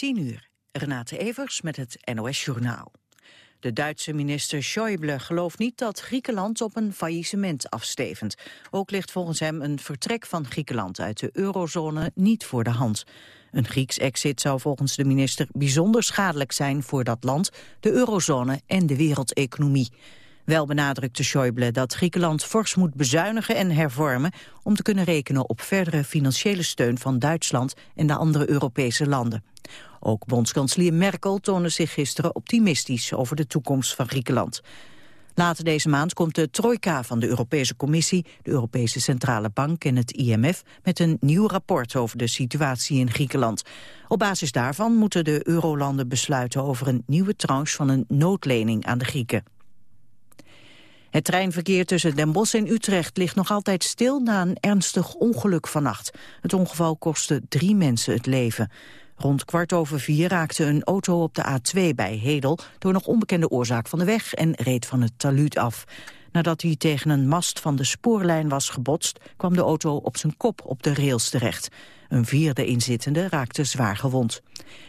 10 uur. Renate Evers met het NOS Journaal. De Duitse minister Schäuble gelooft niet dat Griekenland op een faillissement afstevend. Ook ligt volgens hem een vertrek van Griekenland uit de eurozone niet voor de hand. Een Grieks exit zou volgens de minister bijzonder schadelijk zijn voor dat land, de eurozone en de wereldeconomie. Wel benadrukte Schäuble dat Griekenland fors moet bezuinigen en hervormen om te kunnen rekenen op verdere financiële steun van Duitsland en de andere Europese landen. Ook bondskanselier Merkel toonde zich gisteren optimistisch over de toekomst van Griekenland. Later deze maand komt de trojka van de Europese Commissie, de Europese Centrale Bank en het IMF met een nieuw rapport over de situatie in Griekenland. Op basis daarvan moeten de eurolanden besluiten over een nieuwe tranche van een noodlening aan de Grieken. Het treinverkeer tussen Den Bosch en Utrecht ligt nog altijd stil na een ernstig ongeluk vannacht. Het ongeval kostte drie mensen het leven. Rond kwart over vier raakte een auto op de A2 bij Hedel... door nog onbekende oorzaak van de weg en reed van het taluut af. Nadat hij tegen een mast van de spoorlijn was gebotst... kwam de auto op zijn kop op de rails terecht. Een vierde inzittende raakte zwaar gewond.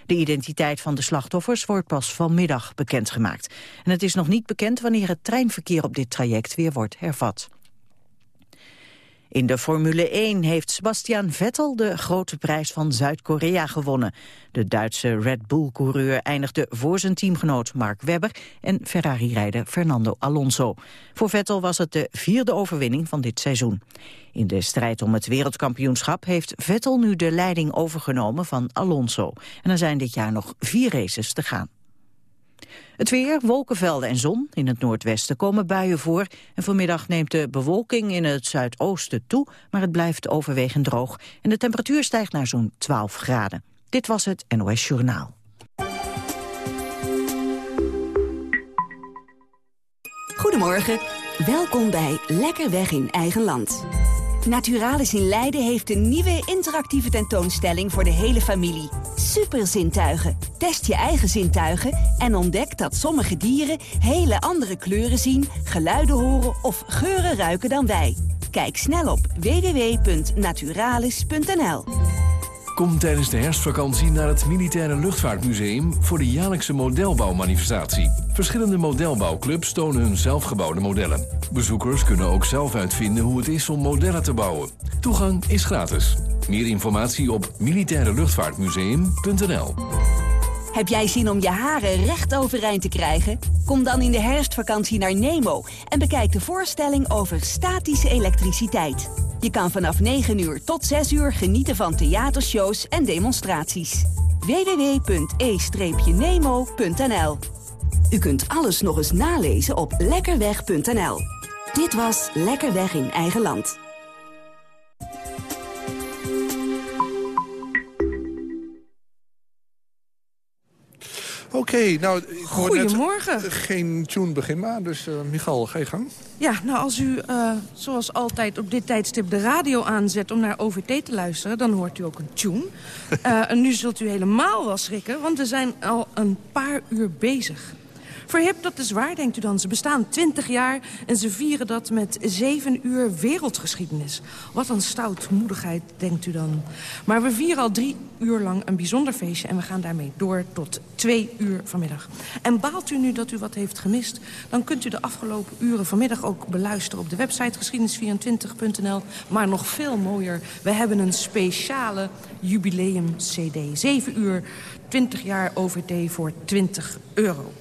De identiteit van de slachtoffers wordt pas vanmiddag bekendgemaakt. En het is nog niet bekend wanneer het treinverkeer op dit traject weer wordt hervat. In de Formule 1 heeft Sebastian Vettel de grote prijs van Zuid-Korea gewonnen. De Duitse Red Bull-coureur eindigde voor zijn teamgenoot Mark Webber en Ferrari-rijder Fernando Alonso. Voor Vettel was het de vierde overwinning van dit seizoen. In de strijd om het wereldkampioenschap heeft Vettel nu de leiding overgenomen van Alonso. En er zijn dit jaar nog vier races te gaan. Het weer, wolkenvelden en zon. In het noordwesten komen buien voor. En vanmiddag neemt de bewolking in het zuidoosten toe, maar het blijft overwegend droog. En de temperatuur stijgt naar zo'n 12 graden. Dit was het NOS Journaal. Goedemorgen, welkom bij Lekker Weg in Eigen Land. Naturalis in Leiden heeft een nieuwe interactieve tentoonstelling voor de hele familie. Super zintuigen. Test je eigen zintuigen en ontdek dat sommige dieren hele andere kleuren zien, geluiden horen of geuren ruiken dan wij. Kijk snel op www.naturalis.nl. Kom tijdens de herfstvakantie naar het Militaire Luchtvaartmuseum voor de jaarlijkse modelbouwmanifestatie. Verschillende modelbouwclubs tonen hun zelfgebouwde modellen. Bezoekers kunnen ook zelf uitvinden hoe het is om modellen te bouwen. Toegang is gratis. Meer informatie op militaireluchtvaartmuseum.nl Heb jij zin om je haren recht overeind te krijgen? Kom dan in de herfstvakantie naar Nemo en bekijk de voorstelling over statische elektriciteit. Je kan vanaf 9 uur tot 6 uur genieten van theatershows en demonstraties. www.e-nemo.nl U kunt alles nog eens nalezen op lekkerweg.nl. Dit was Lekkerweg in eigen land. Oké, nou, ik hoor Goedemorgen. net geen tune beginbaar, dus uh, Michal, ga je gang. Ja, nou als u uh, zoals altijd op dit tijdstip de radio aanzet om naar OVT te luisteren... dan hoort u ook een tune. Uh, en nu zult u helemaal wel schrikken, want we zijn al een paar uur bezig. Verhip, dat is waar, denkt u dan. Ze bestaan 20 jaar en ze vieren dat met 7 uur wereldgeschiedenis. Wat een stoutmoedigheid, denkt u dan. Maar we vieren al drie uur lang een bijzonder feestje... en we gaan daarmee door tot 2 uur vanmiddag. En baalt u nu dat u wat heeft gemist... dan kunt u de afgelopen uren vanmiddag ook beluisteren... op de website geschiedenis24.nl. Maar nog veel mooier, we hebben een speciale jubileum-cd. 7 uur, 20 jaar OVT voor 20 euro.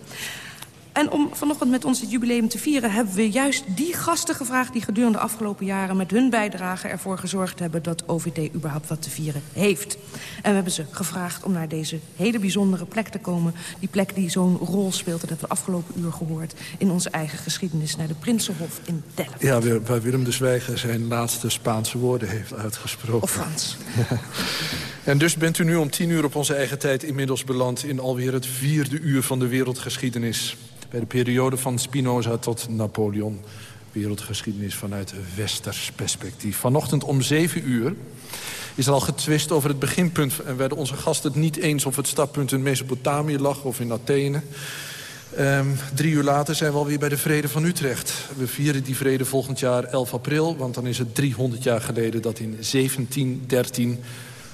En om vanochtend met ons het jubileum te vieren... hebben we juist die gasten gevraagd die gedurende de afgelopen jaren... met hun bijdrage ervoor gezorgd hebben dat OVD überhaupt wat te vieren heeft. En we hebben ze gevraagd om naar deze hele bijzondere plek te komen. Die plek die zo'n rol speelt, dat hebben we de afgelopen uur gehoord... in onze eigen geschiedenis, naar de Prinsenhof in Delft. Ja, waar Willem de Zwijger zijn laatste Spaanse woorden heeft uitgesproken. Of Frans. En dus bent u nu om tien uur op onze eigen tijd inmiddels beland... in alweer het vierde uur van de wereldgeschiedenis bij de periode van Spinoza tot Napoleon. Wereldgeschiedenis vanuit westers perspectief. Vanochtend om zeven uur is er al getwist over het beginpunt... en werden onze gasten het niet eens of het startpunt in Mesopotamië lag of in Athene. Um, drie uur later zijn we alweer bij de Vrede van Utrecht. We vieren die vrede volgend jaar 11 april, want dan is het 300 jaar geleden... dat in 1713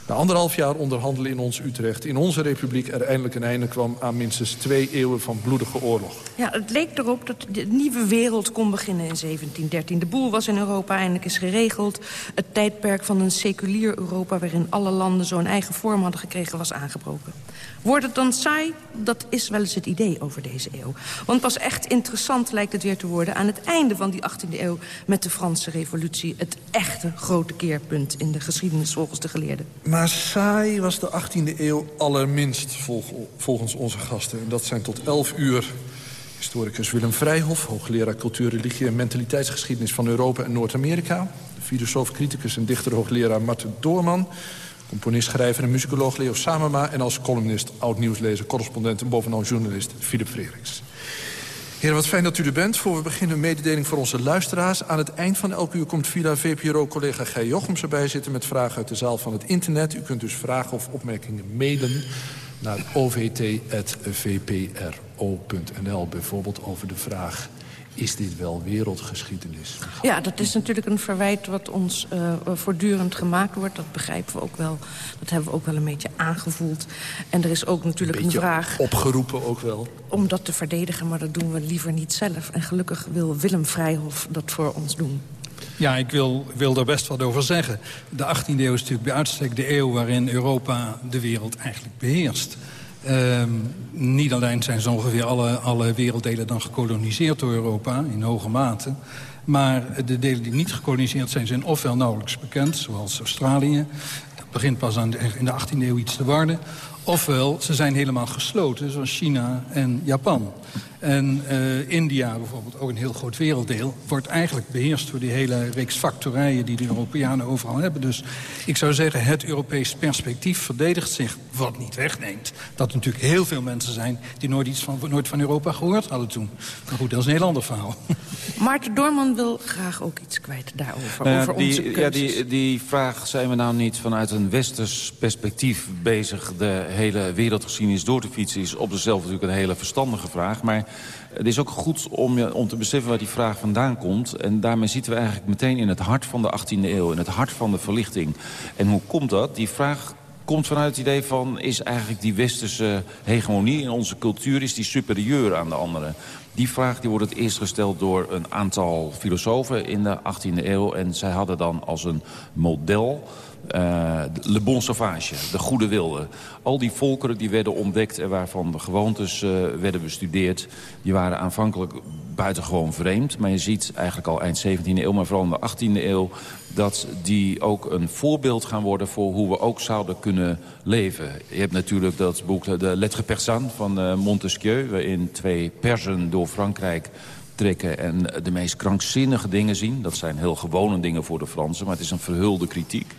Na anderhalf jaar onderhandelen in ons Utrecht... in onze republiek er eindelijk een einde kwam... aan minstens twee eeuwen van bloedige oorlog. Ja, het leek erop dat de nieuwe wereld kon beginnen in 1713. De boel was in Europa eindelijk eens geregeld. Het tijdperk van een seculier Europa... waarin alle landen zo'n eigen vorm hadden gekregen, was aangebroken. Wordt het dan saai? Dat is wel eens het idee over deze eeuw. Want pas echt interessant lijkt het weer te worden... aan het einde van die 18e eeuw met de Franse revolutie. Het echte grote keerpunt in de geschiedenis volgens de geleerden. Maar saai was de 18e eeuw allerminst volgens onze gasten. En dat zijn tot 11 uur historicus Willem Vrijhof... hoogleraar cultuur, religie en mentaliteitsgeschiedenis van Europa en Noord-Amerika... filosoof, criticus en dichter hoogleraar Marten Doorman... componist, schrijver en muzikoloog Leo Samema... en als columnist, oud-nieuwslezer, correspondent en bovenal journalist Philip Freriks. Heren, wat fijn dat u er bent. Voor we beginnen een mededeling voor onze luisteraars. Aan het eind van elk uur komt via VPRO-collega Gij Jochems erbij zitten... met vragen uit de zaal van het internet. U kunt dus vragen of opmerkingen mailen naar ovt.vpro.nl. Bijvoorbeeld over de vraag is dit wel wereldgeschiedenis? Ja, dat is natuurlijk een verwijt wat ons uh, voortdurend gemaakt wordt. Dat begrijpen we ook wel. Dat hebben we ook wel een beetje aangevoeld. En er is ook natuurlijk een, een vraag... opgeroepen ook wel. Om dat te verdedigen, maar dat doen we liever niet zelf. En gelukkig wil Willem Vrijhof dat voor ons doen. Ja, ik wil, wil daar best wat over zeggen. De 18e eeuw is natuurlijk bij uitstek de eeuw waarin Europa de wereld eigenlijk beheerst. Um, niet alleen zijn zo ongeveer alle, alle werelddelen dan gekoloniseerd door Europa in hoge mate. Maar de delen die niet gekoloniseerd zijn, zijn ofwel nauwelijks bekend, zoals Australië. Dat begint pas aan in de 18e eeuw iets te worden. Ofwel, ze zijn helemaal gesloten, zoals China en Japan. En uh, India, bijvoorbeeld, ook een heel groot werelddeel... wordt eigenlijk beheerst door die hele reeks factorijen... die de Europeanen overal hebben. Dus ik zou zeggen, het Europees perspectief verdedigt zich... wat niet wegneemt. Dat er natuurlijk heel veel mensen zijn... die nooit, iets van, nooit van Europa gehoord hadden toen. Maar goed, dat is een heel ander verhaal. Maarten Doorman wil graag ook iets kwijt daarover. Uh, over die, onze ja, die, die vraag zijn we nou niet vanuit een westers perspectief bezig... de hele wereldgeschiedenis door te fietsen... is op zichzelf natuurlijk een hele verstandige vraag. Maar het is ook goed om, om te beseffen waar die vraag vandaan komt. En daarmee zitten we eigenlijk meteen in het hart van de 18e eeuw. In het hart van de verlichting. En hoe komt dat? Die vraag komt vanuit het idee van... is eigenlijk die westerse hegemonie in onze cultuur... is die superieur aan de andere? Die vraag die wordt het eerst gesteld door een aantal filosofen in de 18e eeuw. En zij hadden dan als een model uh, le bon sauvage, de goede wilde. Al die volkeren die werden ontdekt en waarvan de gewoontes uh, werden bestudeerd... die waren aanvankelijk buitengewoon vreemd. Maar je ziet eigenlijk al eind 17e eeuw, maar vooral in de 18e eeuw... dat die ook een voorbeeld gaan worden voor hoe we ook zouden kunnen leven. Je hebt natuurlijk dat boek De Lettre Persane van Montesquieu... waarin twee Persen door Frankrijk trekken en de meest krankzinnige dingen zien. Dat zijn heel gewone dingen voor de Fransen, maar het is een verhulde kritiek.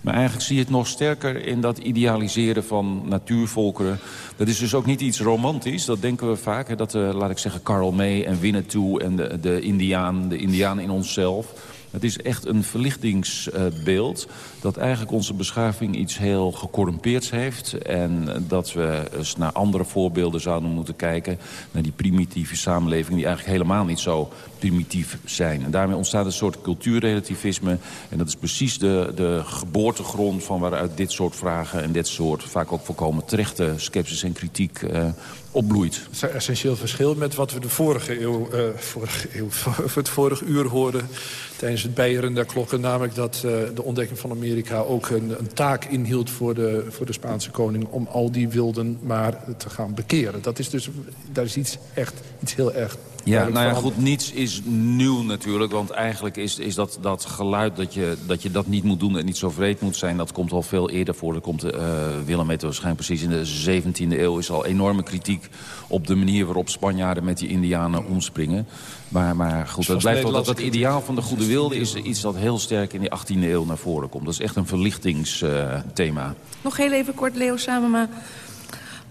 Maar eigenlijk zie je het nog sterker in dat idealiseren van natuurvolkeren. Dat is dus ook niet iets romantisch, dat denken we vaak. Hè, dat, laat ik zeggen, Karl May en Winnetou en de, de Indiaan, de Indiaan in onszelf... Het is echt een verlichtingsbeeld dat eigenlijk onze beschaving iets heel gecorrumpeerds heeft. En dat we eens naar andere voorbeelden zouden moeten kijken. Naar die primitieve samenleving die eigenlijk helemaal niet zo primitief zijn. En daarmee ontstaat een soort cultuurrelativisme. En dat is precies de, de geboortegrond van waaruit dit soort vragen... en dit soort vaak ook volkomen terechte sceptisch en kritiek uh, opbloeit. Het is een essentieel verschil met wat we de vorige eeuw, uh, vorige eeuw, het vorige uur hoorden tijdens het bijeren der klokken. Namelijk dat uh, de ontdekking van Amerika ook een, een, taak inhield voor de, voor de Spaanse koning... om al die wilden maar te gaan bekeren. Dat is dus, daar is iets echt iets heel erg ja, nou ja, goed, niets is nieuw natuurlijk. Want eigenlijk is, is dat, dat geluid dat je, dat je dat niet moet doen en niet zo vreed moet zijn... dat komt al veel eerder voor. Dat komt, uh, Willem het waarschijnlijk precies in de 17e eeuw... is al enorme kritiek op de manier waarop Spanjaarden met die indianen omspringen. Maar, maar goed, het blijft wel dat het ideaal van de goede wilde... is iets dat heel sterk in die 18e eeuw naar voren komt. Dat is echt een verlichtingsthema. Uh, Nog heel even kort, Leo Samema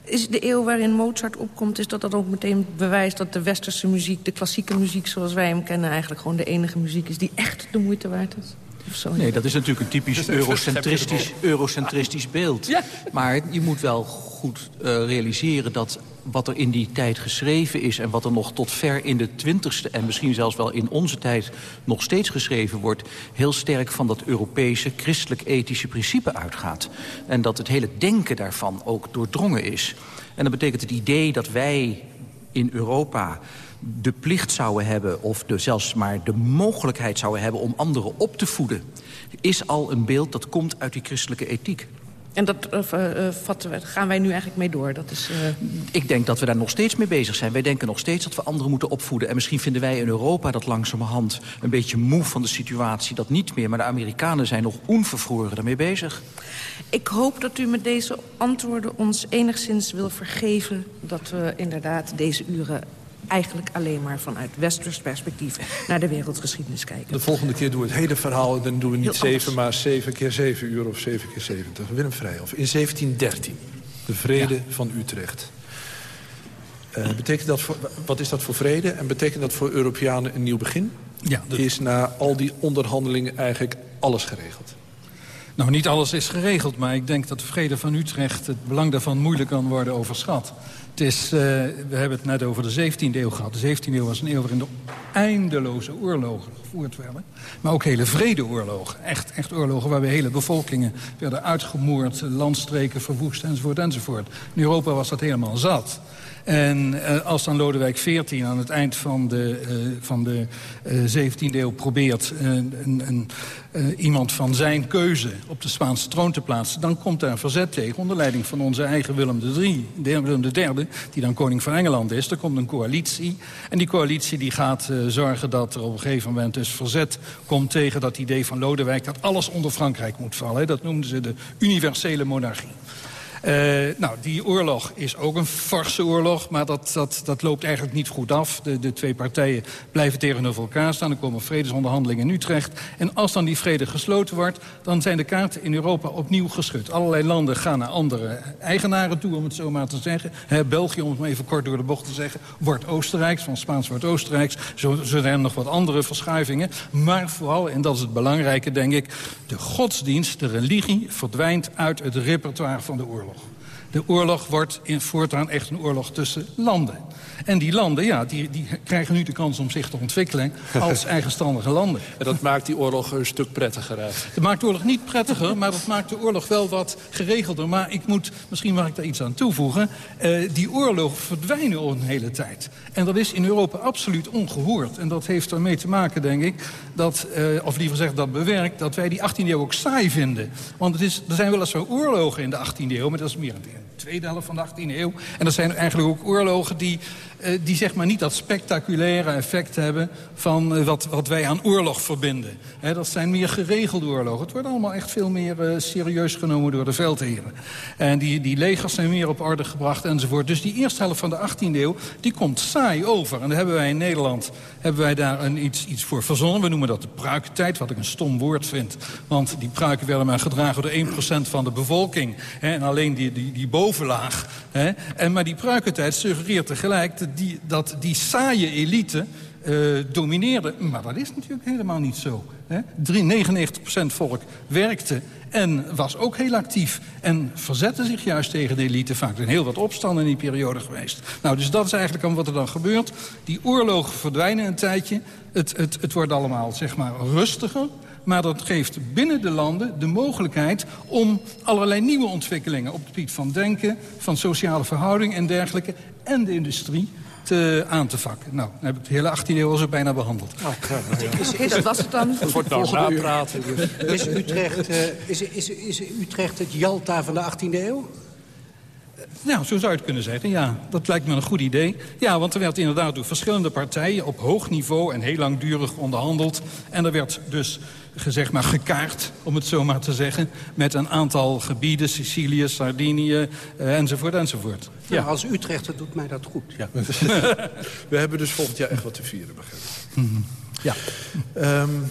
is de eeuw waarin Mozart opkomt... is dat dat ook meteen bewijst dat de westerse muziek... de klassieke muziek zoals wij hem kennen... eigenlijk gewoon de enige muziek is die echt de moeite waard is? Of zo. Nee, dat is natuurlijk een typisch eurocentristisch, eurocentristisch beeld. Ja. Maar je moet wel goed uh, realiseren dat wat er in die tijd geschreven is... en wat er nog tot ver in de twintigste en misschien zelfs wel in onze tijd... nog steeds geschreven wordt, heel sterk van dat Europese christelijk-ethische principe uitgaat. En dat het hele denken daarvan ook doordrongen is. En dat betekent het idee dat wij in Europa de plicht zouden hebben... of de, zelfs maar de mogelijkheid zouden hebben om anderen op te voeden... is al een beeld dat komt uit die christelijke ethiek. En dat uh, uh, vatten, gaan wij nu eigenlijk mee door? Dat is, uh... Ik denk dat we daar nog steeds mee bezig zijn. Wij denken nog steeds dat we anderen moeten opvoeden. En misschien vinden wij in Europa dat langzamerhand een beetje moe van de situatie. Dat niet meer, maar de Amerikanen zijn nog onvervroren daarmee bezig. Ik hoop dat u met deze antwoorden ons enigszins wil vergeven... dat we inderdaad deze uren eigenlijk alleen maar vanuit westers perspectief naar de wereldgeschiedenis kijken. De volgende keer doen we het hele verhaal. Dan doen we niet zeven, maar zeven keer zeven uur of zeven keer zeventig. Willem Vrijhof. In 1713. De vrede ja. van Utrecht. Uh, betekent dat voor, wat is dat voor vrede? En betekent dat voor Europeanen een nieuw begin? Ja, de... Is na al die onderhandelingen eigenlijk alles geregeld? Nou, niet alles is geregeld, maar ik denk dat de vrede van Utrecht... het belang daarvan moeilijk kan worden overschat. Is, uh, we hebben het net over de 17e eeuw gehad. De 17e eeuw was een eeuw waarin de eindeloze oorlogen gevoerd werden. Maar ook hele vredeoorlogen. Echt, echt oorlogen waarbij hele bevolkingen werden uitgemoord... landstreken verwoest enzovoort enzovoort. In Europa was dat helemaal zat. En uh, als dan Lodewijk XIV aan het eind van de, uh, van de uh, 17e eeuw probeert... een, een, iemand van zijn keuze op de Spaanse troon te plaatsen... dan komt daar een verzet tegen onder leiding van onze eigen Willem III, Willem III... die dan koning van Engeland is. Er komt een coalitie. En die coalitie die gaat zorgen dat er op een gegeven moment dus verzet komt... tegen dat idee van Lodewijk dat alles onder Frankrijk moet vallen. Dat noemden ze de universele monarchie. Uh, nou, die oorlog is ook een farse oorlog, maar dat, dat, dat loopt eigenlijk niet goed af. De, de twee partijen blijven tegenover elkaar staan. Er komen vredesonderhandelingen in Utrecht. En als dan die vrede gesloten wordt, dan zijn de kaarten in Europa opnieuw geschud. Allerlei landen gaan naar andere eigenaren toe, om het zo maar te zeggen. België, om het even kort door de bocht te zeggen, wordt Oostenrijks. Van Spaans wordt Oostenrijks. Zo, zo zijn er nog wat andere verschuivingen. Maar vooral, en dat is het belangrijke, denk ik... de godsdienst, de religie, verdwijnt uit het repertoire van de oorlog. De oorlog wordt in voortaan echt een oorlog tussen landen. En die landen, ja, die, die krijgen nu de kans om zich te ontwikkelen als eigenstandige landen. En dat maakt die oorlog een stuk prettiger uit. Het maakt de oorlog niet prettiger, maar dat maakt de oorlog wel wat geregelder. Maar ik moet, misschien mag ik daar iets aan toevoegen. Uh, die oorlogen verdwijnen al een hele tijd. En dat is in Europa absoluut ongehoord. En dat heeft ermee te maken, denk ik, dat, uh, of liever gezegd dat bewerkt... dat wij die 18e eeuw ook saai vinden. Want het is, er zijn wel eens zo oorlogen in de 18e eeuw, maar dat is meer een tweede helft van de 18e eeuw. En dat zijn eigenlijk ook oorlogen die, die zeg maar niet dat spectaculaire effect hebben... van uh, wat, wat wij aan oorlog verbinden. Dat zijn meer geregelde oorlogen. Het wordt allemaal echt veel meer uh, serieus genomen door de veldheren. En die, die legers zijn meer op orde gebracht enzovoort. Dus die eerste helft van de 18e eeuw, die komt saai over. En daar hebben wij in Nederland hebben wij daar een, iets, iets voor verzonnen. We noemen dat de pruikentijd, wat ik een stom woord vind. Want die pruiken werden maar gedragen door 1% van de bevolking. En alleen die, die, die bovenlaag. En, maar die pruikentijd suggereert tegelijk die, dat die saaie elite uh, domineerde. Maar dat is natuurlijk helemaal niet zo. Hè? 99% volk werkte en was ook heel actief. En verzette zich juist tegen de elite. Vaak zijn heel wat opstanden in die periode geweest. Nou, dus dat is eigenlijk wat er dan gebeurt. Die oorlogen verdwijnen een tijdje. Het, het, het wordt allemaal, zeg maar, rustiger. Maar dat geeft binnen de landen de mogelijkheid om allerlei nieuwe ontwikkelingen... op het gebied van denken, van sociale verhouding en dergelijke... en de industrie te, aan te vakken. Nou, dan heb ik de hele 18e eeuw al zo bijna behandeld. Oké, dat was het dan. Het wordt nou napraten. Dus. Is, Utrecht, uh, is, is, is Utrecht het Jalta van de 18e eeuw? Nou, zo zou je het kunnen zeggen, ja. Dat lijkt me een goed idee. Ja, want er werd inderdaad door verschillende partijen op hoog niveau en heel langdurig onderhandeld. En er werd dus gezegd maar gekaart, om het zo maar te zeggen... met een aantal gebieden, Sicilië, Sardinië, uh, enzovoort, enzovoort. Ja. Nou, als Utrechter doet mij dat goed, ja. We hebben dus volgend jaar echt wat te vieren, begrijp mm -hmm. Ja. Um,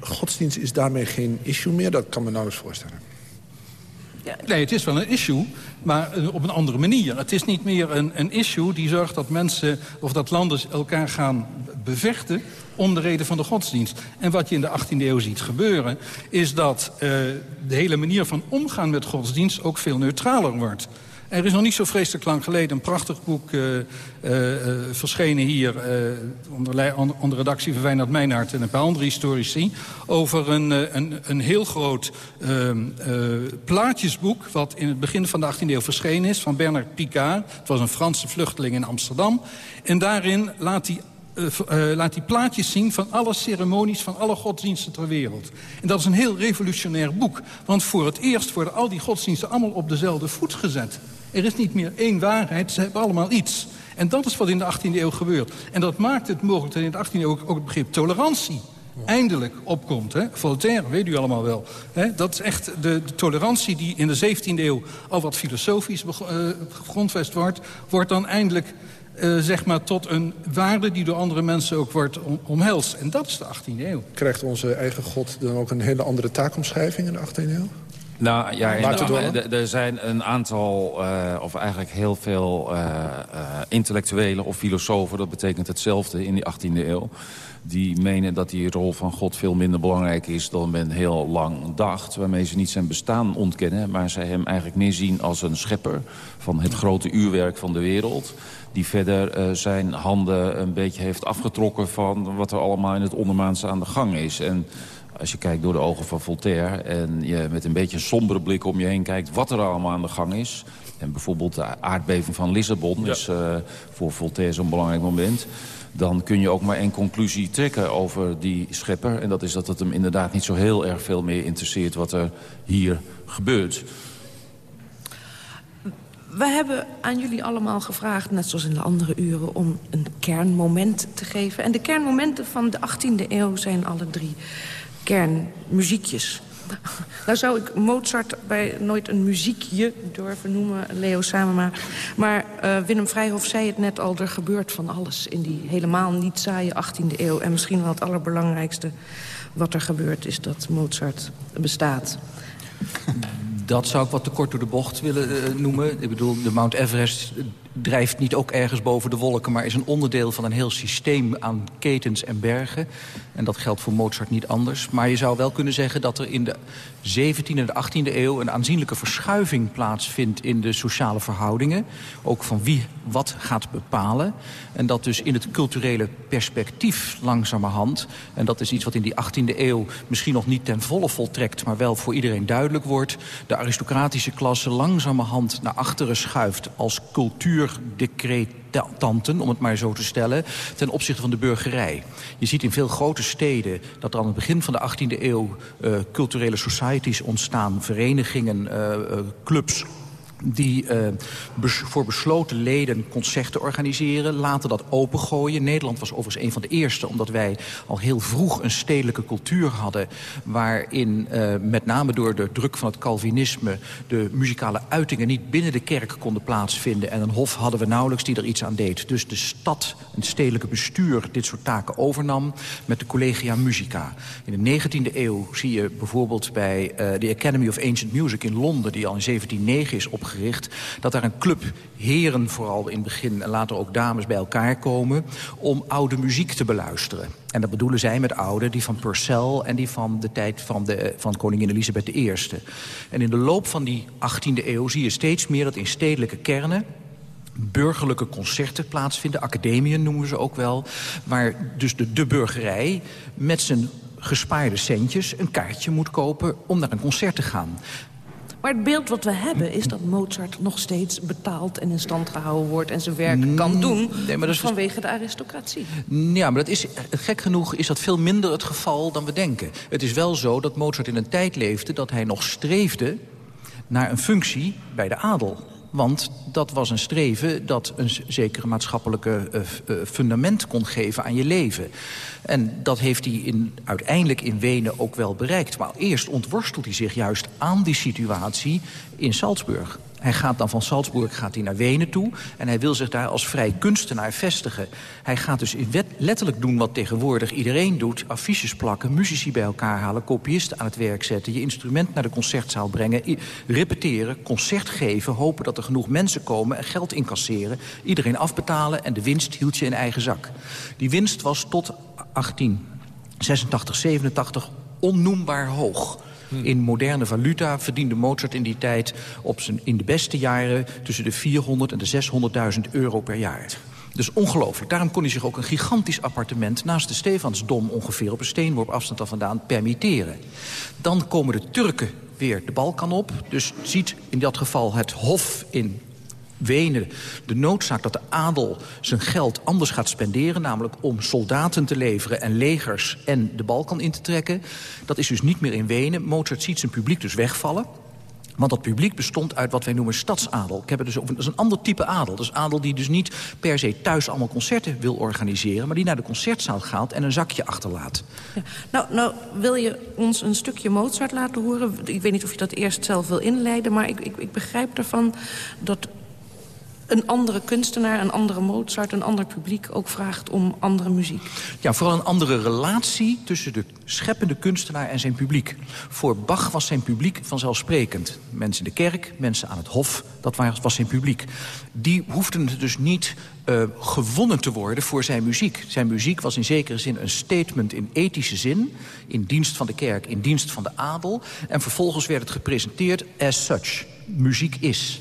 godsdienst is daarmee geen issue meer, dat kan me nauwelijks voorstellen. Nee, het is wel een issue, maar eh, op een andere manier. Het is niet meer een, een issue die zorgt dat mensen of dat landen elkaar gaan bevechten om de reden van de godsdienst. En wat je in de 18e eeuw ziet gebeuren... is dat uh, de hele manier van omgaan met godsdienst ook veel neutraler wordt. Er is nog niet zo vreselijk lang geleden een prachtig boek uh, uh, verschenen hier... onder, onder, redactie van Wijnand Meijnaert en een paar andere historici... over een, een, een heel groot ehm, plaatjesboek... wat in het begin van de 18e eeuw verschenen is, van Bernard Picard. Het was een Franse vluchteling in Amsterdam. En daarin laat hij laat die plaatjes zien van alle ceremonies van alle godsdiensten ter wereld. En dat is een heel revolutionair boek. Want voor het eerst worden al die godsdiensten allemaal op dezelfde voet gezet. Er is niet meer één waarheid, ze hebben allemaal iets. En dat is wat in de 18e eeuw gebeurt. En dat maakt het mogelijk dat in de 18e eeuw ook, het begrip tolerantie eindelijk opkomt. Hè? Voltaire, weet u allemaal wel. Hè? Dat is echt de, de, tolerantie die in de 17e eeuw al wat filosofisch uh, gegrondvest wordt... wordt dan eindelijk uh, zeg maar tot een waarde die door andere mensen ook wordt om, omhelst. En dat is de 18e eeuw. Krijgt onze eigen God dan ook een hele andere taakomschrijving in de 18e eeuw? Nou ja, er zijn een aantal, uh, of eigenlijk heel veel uh, uh, intellectuelen of filosofen... dat betekent hetzelfde in die 18e eeuw... die menen dat die rol van God veel minder belangrijk is dan men heel lang dacht. Waarmee ze niet zijn bestaan ontkennen, maar zij hem eigenlijk meer zien als een schepper... van het grote uurwerk van de wereld die verder uh, zijn handen een beetje heeft afgetrokken... van wat er allemaal in het ondermaanse aan de gang is. En als je kijkt door de ogen van Voltaire... en je met een beetje een sombere blik om je heen kijkt... wat er allemaal aan de gang is... en bijvoorbeeld de aardbeving van Lissabon... is uh, voor Voltaire zo'n belangrijk moment dan kun je ook maar één conclusie trekken over die schepper. En dat is dat het hem inderdaad niet zo heel erg veel meer interesseert wat er hier gebeurt. We hebben aan jullie allemaal gevraagd, net zoals in de andere uren... om een kernmoment te geven. En de kernmomenten van de 18e eeuw zijn alle drie kernmuziekjes. Nou zou ik Mozart bij nooit een muziekje durven noemen, Leo Samema. Maar uh, Willem Vrijhof zei het net al, er gebeurt van alles... in die helemaal niet saaie 18e eeuw. En misschien wel het allerbelangrijkste wat er gebeurt... is dat Mozart bestaat. Dat zou ik wat te kort door de bocht willen uh, noemen. Ik bedoel, de Mount Everest drijft niet ook ergens boven de wolken... maar is een onderdeel van een heel systeem aan ketens en bergen. En dat geldt voor Mozart niet anders. Maar je zou wel kunnen zeggen dat er in de 17e en de 18e eeuw... een aanzienlijke verschuiving plaatsvindt in de sociale verhoudingen. Ook van wie wat gaat bepalen. En dat dus in het culturele perspectief langzamerhand... en dat is iets wat in die 18e eeuw misschien nog niet ten volle voltrekt... maar wel voor iedereen duidelijk wordt... de aristocratische klasse langzamerhand naar achteren schuift als cultuur decretanten, om het maar zo te stellen, ten opzichte van de burgerij. Je ziet in veel grote steden dat er aan het begin van de 18e eeuw uh, culturele societies ontstaan, verenigingen, uh, uh, clubs die bes voor besloten leden concerten organiseren. Laten dat opengooien. Nederland was overigens een van de eerste... omdat wij al heel vroeg een stedelijke cultuur hadden... waarin uh, met name door de druk van het Calvinisme... de muzikale uitingen niet binnen de kerk konden plaatsvinden. En een hof hadden we nauwelijks die er iets aan deed. Dus de stad, het stedelijke bestuur, dit soort taken overnam... met de Collegia Musica. In de 19e eeuw zie je bijvoorbeeld bij uh, de Academy of Ancient Music in Londen... die al in 1709 is opgericht dat daar een club heren vooral in het begin en later ook dames bij elkaar komen... om oude muziek te beluisteren. En dat bedoelen zij met oude, die van Purcell en die van de tijd van, de, van koningin Elisabeth I. En in de loop van die 18e eeuw zie je steeds meer dat in stedelijke kernen burgerlijke concerten plaatsvinden. Academieën noemen ze ook wel. Waar dus de, de burgerij met zijn gespaarde centjes een kaartje moet kopen om naar een concert te gaan. Maar het beeld wat we hebben is dat Mozart nog steeds betaald en in stand gehouden wordt... en zijn werk kan doen nee, maar dat is vanwege de aristocratie. Ja, maar dat is, gek genoeg is dat veel minder het geval dan we denken. Het is wel zo dat Mozart in een tijd leefde dat hij nog streefde naar een functie bij de adel. Want dat was een streven dat een zekere maatschappelijke uh, uh, fundament kon geven aan je leven. En dat heeft hij in, uiteindelijk in Wenen ook wel bereikt. Maar eerst ontworstelt hij zich juist aan die situatie in Salzburg. Hij gaat dan van Salzburg gaat hij naar Wenen toe. En hij wil zich daar als vrij kunstenaar vestigen. Hij gaat dus letterlijk doen wat tegenwoordig iedereen doet. Affiches plakken, muzici bij elkaar halen, kopiisten aan het werk zetten. Je instrument naar de concertzaal brengen, repeteren, concert geven. Hopen dat er genoeg mensen komen en geld incasseren. Iedereen afbetalen en de winst hield je in eigen zak. Die winst was tot 1886, 87 onnoembaar hoog. Hmm. In moderne valuta verdiende Mozart in die tijd op zijn, in de beste jaren... tussen de 400 en de 600.000 euro per jaar. Dus ongelooflijk. Daarom kon hij zich ook een gigantisch appartement... naast de Stefansdom ongeveer op een steenworp afstand af vandaan permitteren. Dan komen de Turken weer de Balkan op. Dus ziet in dat geval het Hof in Wenen de noodzaak dat de adel zijn geld anders gaat spenderen... namelijk om soldaten te leveren en legers en de Balkan in te trekken. Dat is dus niet meer in Wenen. Mozart ziet zijn publiek dus wegvallen. Want dat publiek bestond uit wat wij noemen stadsadel. Ik heb het dus over, dat is een ander type adel. Dat is adel die dus niet per se thuis allemaal concerten wil organiseren... maar die naar de concertzaal gaat en een zakje achterlaat. Nou, nou, wil je ons een stukje Mozart laten horen? Ik weet niet of je dat eerst zelf wil inleiden... maar ik, ik, ik begrijp ervan dat een andere kunstenaar, een andere Mozart, een ander publiek ook vraagt om andere muziek. Ja, vooral een andere relatie tussen de scheppende kunstenaar en zijn publiek. Voor Bach was zijn publiek vanzelfsprekend. Mensen in de kerk, mensen aan het hof, dat was zijn publiek. Die hoefden dus niet uh, gewonnen te worden voor zijn muziek. Zijn muziek was in zekere zin een statement in ethische zin... in dienst van de kerk, in dienst van de adel. En vervolgens werd het gepresenteerd as such. Muziek is.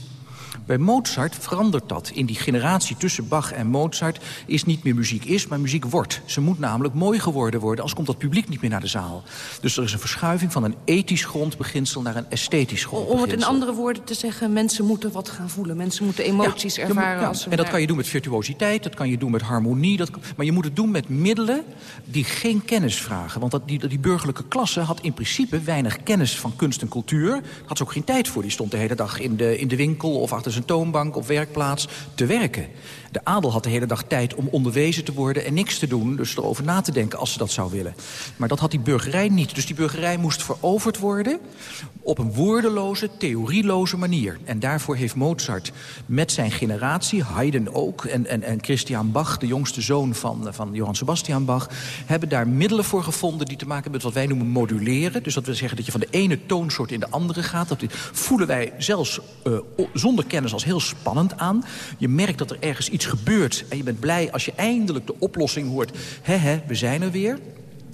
Bij Mozart verandert dat. In die generatie tussen Bach en Mozart is niet meer muziek is, maar muziek wordt. Ze moet namelijk mooi geworden worden, anders komt dat publiek niet meer naar de zaal. Dus er is een verschuiving van een ethisch grondbeginsel naar een esthetisch grondbeginsel. Om het in andere woorden te zeggen, mensen moeten wat gaan voelen. Mensen moeten emoties ervaren. als en dat kan je doen met virtuositeit, dat kan je doen met harmonie. Dat, maar je moet het doen met middelen die geen kennis vragen. Want dat, die, die burgerlijke klasse had in principe weinig kennis van kunst en cultuur. Had ze ook geen tijd voor. Die stond de hele dag in de, in de winkel of achter zijn toonbank of werkplaats te werken. De adel had de hele dag tijd om onderwezen te worden en niks te doen. Dus erover na te denken als ze dat zou willen. Maar dat had die burgerij niet. Dus die burgerij moest veroverd worden op een woordeloze, theorieloze manier. En daarvoor heeft Mozart met zijn generatie, Haydn ook... en, en, en Christian Bach, de jongste zoon van, van Johann Sebastian Bach... hebben daar middelen voor gevonden die te maken hebben met wat wij noemen moduleren. Dus dat wil zeggen dat je van de ene toonsoort in de andere gaat. Dat voelen wij zelfs uh, zonder kennis als heel spannend aan. Je merkt dat er ergens iets gebeurt en je bent blij als je eindelijk de oplossing hoort. Hè, hè, we zijn er weer.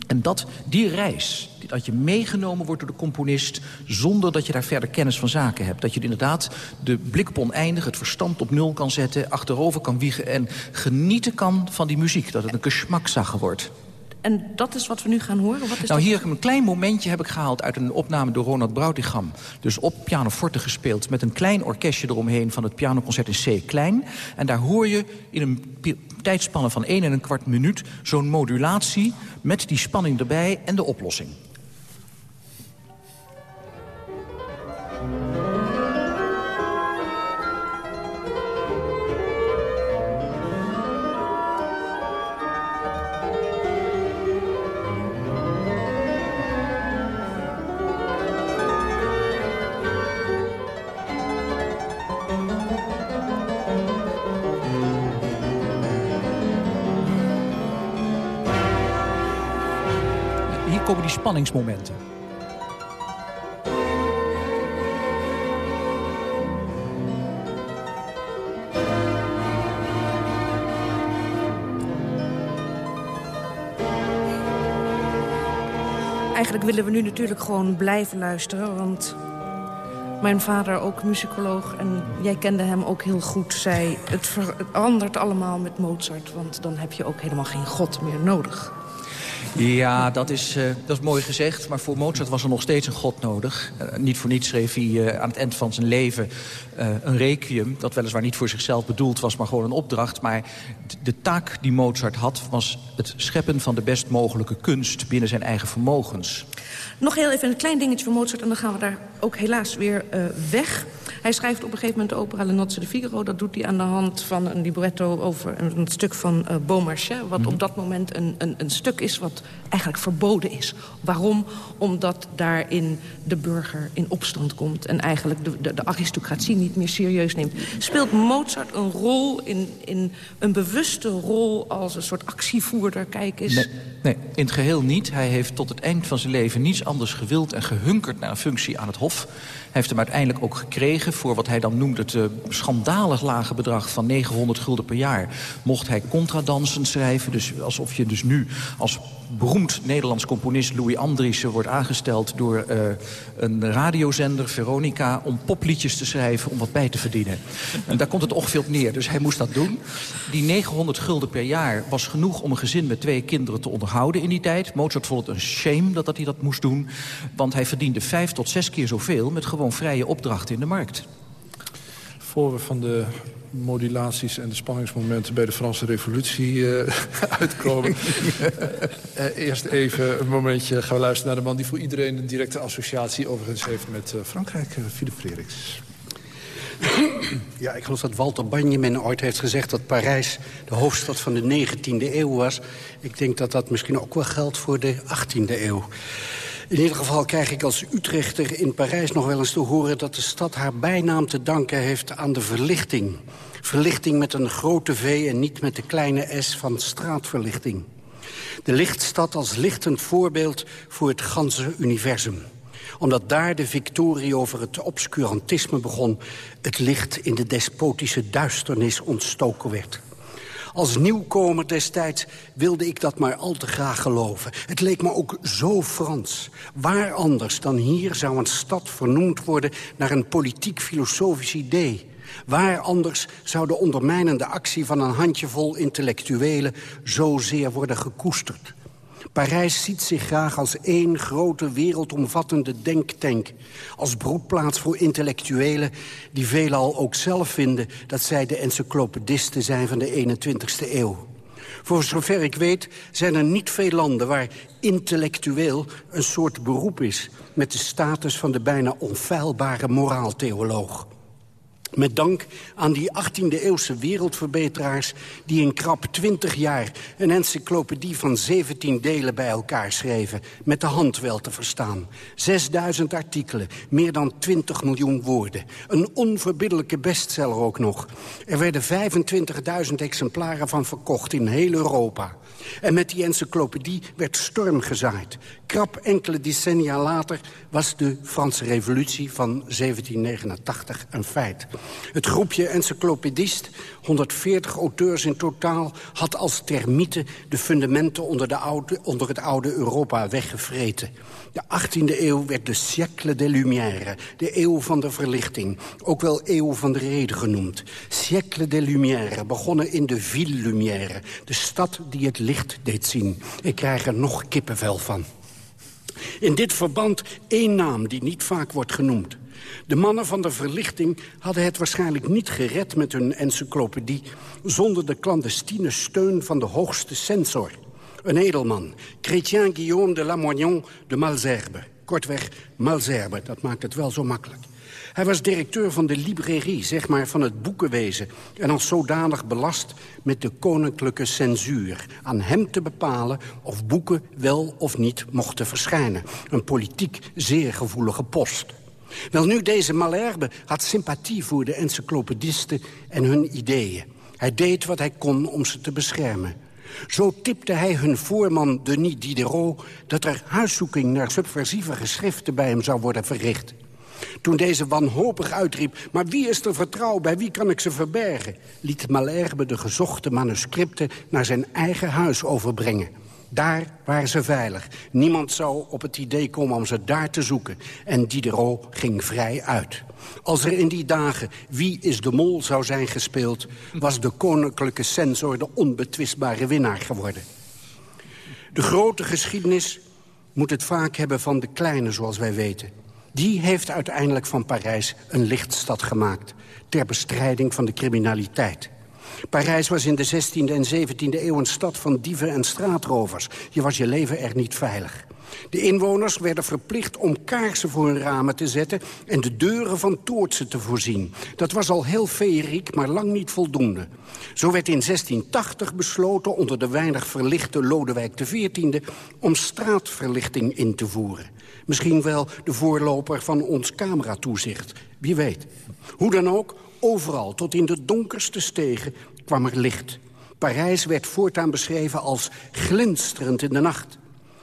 En dat, die reis, dat je meegenomen wordt door de componist... zonder dat je daar verder kennis van zaken hebt. Dat je inderdaad de blik op oneindig, het verstand op nul kan zetten... achterover kan wiegen en genieten kan van die muziek. Dat het een geschmakszache wordt. En dat is wat we nu gaan horen? Wat is nou, hier een klein momentje heb ik gehaald uit een opname door Ronald Brautigam. Dus op pianoforte gespeeld met een klein orkestje eromheen... van het pianoconcert in C klein. En daar hoor je in een tijdspanne van 1 en een kwart minuut... zo'n modulatie met die spanning erbij en de oplossing. Spanningsmomenten. Eigenlijk willen we nu natuurlijk gewoon blijven luisteren, want mijn vader, ook muzikoloog, en jij kende hem ook heel goed, zei... het verandert allemaal met Mozart, want dan heb je ook helemaal geen God meer nodig. Ja, dat is, uh, dat is mooi gezegd. Maar voor Mozart was er nog steeds een god nodig. Uh, niet voor niets schreef hij uh, aan het eind van zijn leven een requiem... dat weliswaar niet voor zichzelf bedoeld was, maar gewoon een opdracht. Maar de taak die Mozart had... was het scheppen van de best mogelijke kunst binnen zijn eigen vermogens. Nog heel even een klein dingetje van Mozart... en dan gaan we daar ook helaas weer weg. Hij schrijft op een gegeven moment de opera Le Nozze de Figaro. Dat doet hij aan de hand van een libretto over een, stuk van uh, Beaumarchais... wat mhm. op dat moment een, een, een stuk is wat eigenlijk verboden is. Waarom? Omdat daarin de burger in opstand komt... en eigenlijk de, de, de aristocratie niet meer serieus neemt. Speelt Mozart een rol in, in een bewuste rol als een soort actievoerder? Kijk eens. Nee, nee, in het geheel niet. Hij heeft tot het eind van zijn leven niets anders gewild en gehunkerd naar een functie aan het Hof heeft hem uiteindelijk ook gekregen voor wat hij dan noemde... het uh, schandalig lage bedrag van 900 gulden per jaar. Mocht hij contradansen schrijven, dus alsof je dus nu als beroemd Nederlands componist Louis Andriessen wordt aangesteld door uh, een radiozender, Veronica, om popliedjes te schrijven om wat bij te verdienen. En daar komt het ongeveer op neer, dus hij moest dat doen. Die 900 gulden per jaar was genoeg om een gezin met twee kinderen te onderhouden in die tijd. Mozart vond het een shame dat, dat hij dat moest doen, want hij verdiende vijf tot zes keer zoveel met gewoon vrije opdrachten in de markt. Voor we van de modulaties en de spanningsmomenten bij de Franse revolutie uh, uitkomen. uh, eerst even een momentje gaan we luisteren naar de man... die voor iedereen een directe associatie overigens heeft met uh, Frankrijk, Philippe Freriks. Ja, ik geloof dat Walter Benjamin ooit heeft gezegd dat Parijs de hoofdstad van de 19e eeuw was. Ik denk dat dat misschien ook wel geldt voor de 18e eeuw. In ieder geval krijg ik als Utrechter in Parijs nog wel eens te horen... dat de stad haar bijnaam te danken heeft aan de verlichting. Verlichting met een grote V en niet met de kleine S van straatverlichting. De lichtstad als lichtend voorbeeld voor het ganse universum omdat daar de victorie over het obscurantisme begon... het licht in de despotische duisternis ontstoken werd. Als nieuwkomer destijds wilde ik dat maar al te graag geloven. Het leek me ook zo Frans. Waar anders dan hier zou een stad vernoemd worden... naar een politiek-filosofisch idee... Waar anders zou de ondermijnende actie van een handjevol intellectuelen zozeer worden gekoesterd? Parijs ziet zich graag als één grote wereldomvattende denktank. Als broedplaats voor intellectuelen die veelal ook zelf vinden... dat zij de encyclopedisten zijn van de 21ste eeuw. Voor zover ik weet zijn er niet veel landen waar intellectueel een soort beroep is... met de status van de bijna onfeilbare moraaltheoloog. Met dank aan die 18e-eeuwse wereldverbeteraars... die in krap 20 jaar een encyclopedie van 17 delen bij elkaar schreven. Met de hand wel te verstaan. 6000 artikelen, meer dan 20 miljoen woorden. Een onverbiddelijke bestseller ook nog. Er werden 25.000 exemplaren van verkocht in heel Europa. En met die encyclopedie werd storm gezaaid. Krap enkele decennia later was de Franse revolutie van 1789 een feit. Het groepje encyclopedist, 140 auteurs in totaal... had als termieten de fundamenten onder, de oude, onder het oude Europa weggevreten. De 18e eeuw werd de siècle des Lumières, de eeuw van de verlichting. Ook wel eeuw van de reden genoemd. Siècle des Lumières, begonnen in de Ville Lumière. De stad die het licht deed zien. Ik krijg er nog kippenvel van. In dit verband één naam die niet vaak wordt genoemd. De mannen van de verlichting hadden het waarschijnlijk niet gered met hun encyclopedie... zonder de clandestine steun van de hoogste censor. Een edelman, Chrétien Guillaume de Lamoignon de Malzerbe. Kortweg Malzerbe, dat maakt het wel zo makkelijk. Hij was directeur van de librairie, zeg maar van het boekenwezen... en als zodanig belast met de koninklijke censuur. Aan hem te bepalen of boeken wel of niet mochten verschijnen. Een politiek zeer gevoelige post. Wel nu, deze Malherbe had sympathie voor de encyclopedisten en hun ideeën. Hij deed wat hij kon om ze te beschermen. Zo tipte hij hun voorman Denis Diderot... dat er huiszoeking naar subversieve geschriften bij hem zou worden verricht. Toen deze wanhopig uitriep, maar wie is er vertrouwen, bij wie kan ik ze verbergen? Liet Malherbe de gezochte manuscripten naar zijn eigen huis overbrengen. Daar waren ze veilig. Niemand zou op het idee komen om ze daar te zoeken. En Diderot ging vrij uit. Als er in die dagen Wie is de Mol zou zijn gespeeld... was de koninklijke censor de onbetwistbare winnaar geworden. De grote geschiedenis moet het vaak hebben van de kleine, zoals wij weten. Die heeft uiteindelijk van Parijs een lichtstad gemaakt... ter bestrijding van de criminaliteit. Parijs was in de 16e en 17e eeuw een stad van dieven en straatrovers. Je was je leven er niet veilig. De inwoners werden verplicht om kaarsen voor hun ramen te zetten... en de deuren van toortsen te voorzien. Dat was al heel feeriek, maar lang niet voldoende. Zo werd in 1680 besloten onder de weinig verlichte Lodewijk XIV... om straatverlichting in te voeren. Misschien wel de voorloper van ons cameratoezicht. Wie weet. Hoe dan ook, overal, tot in de donkerste stegen, kwam er licht. Parijs werd voortaan beschreven als glinsterend in de nacht.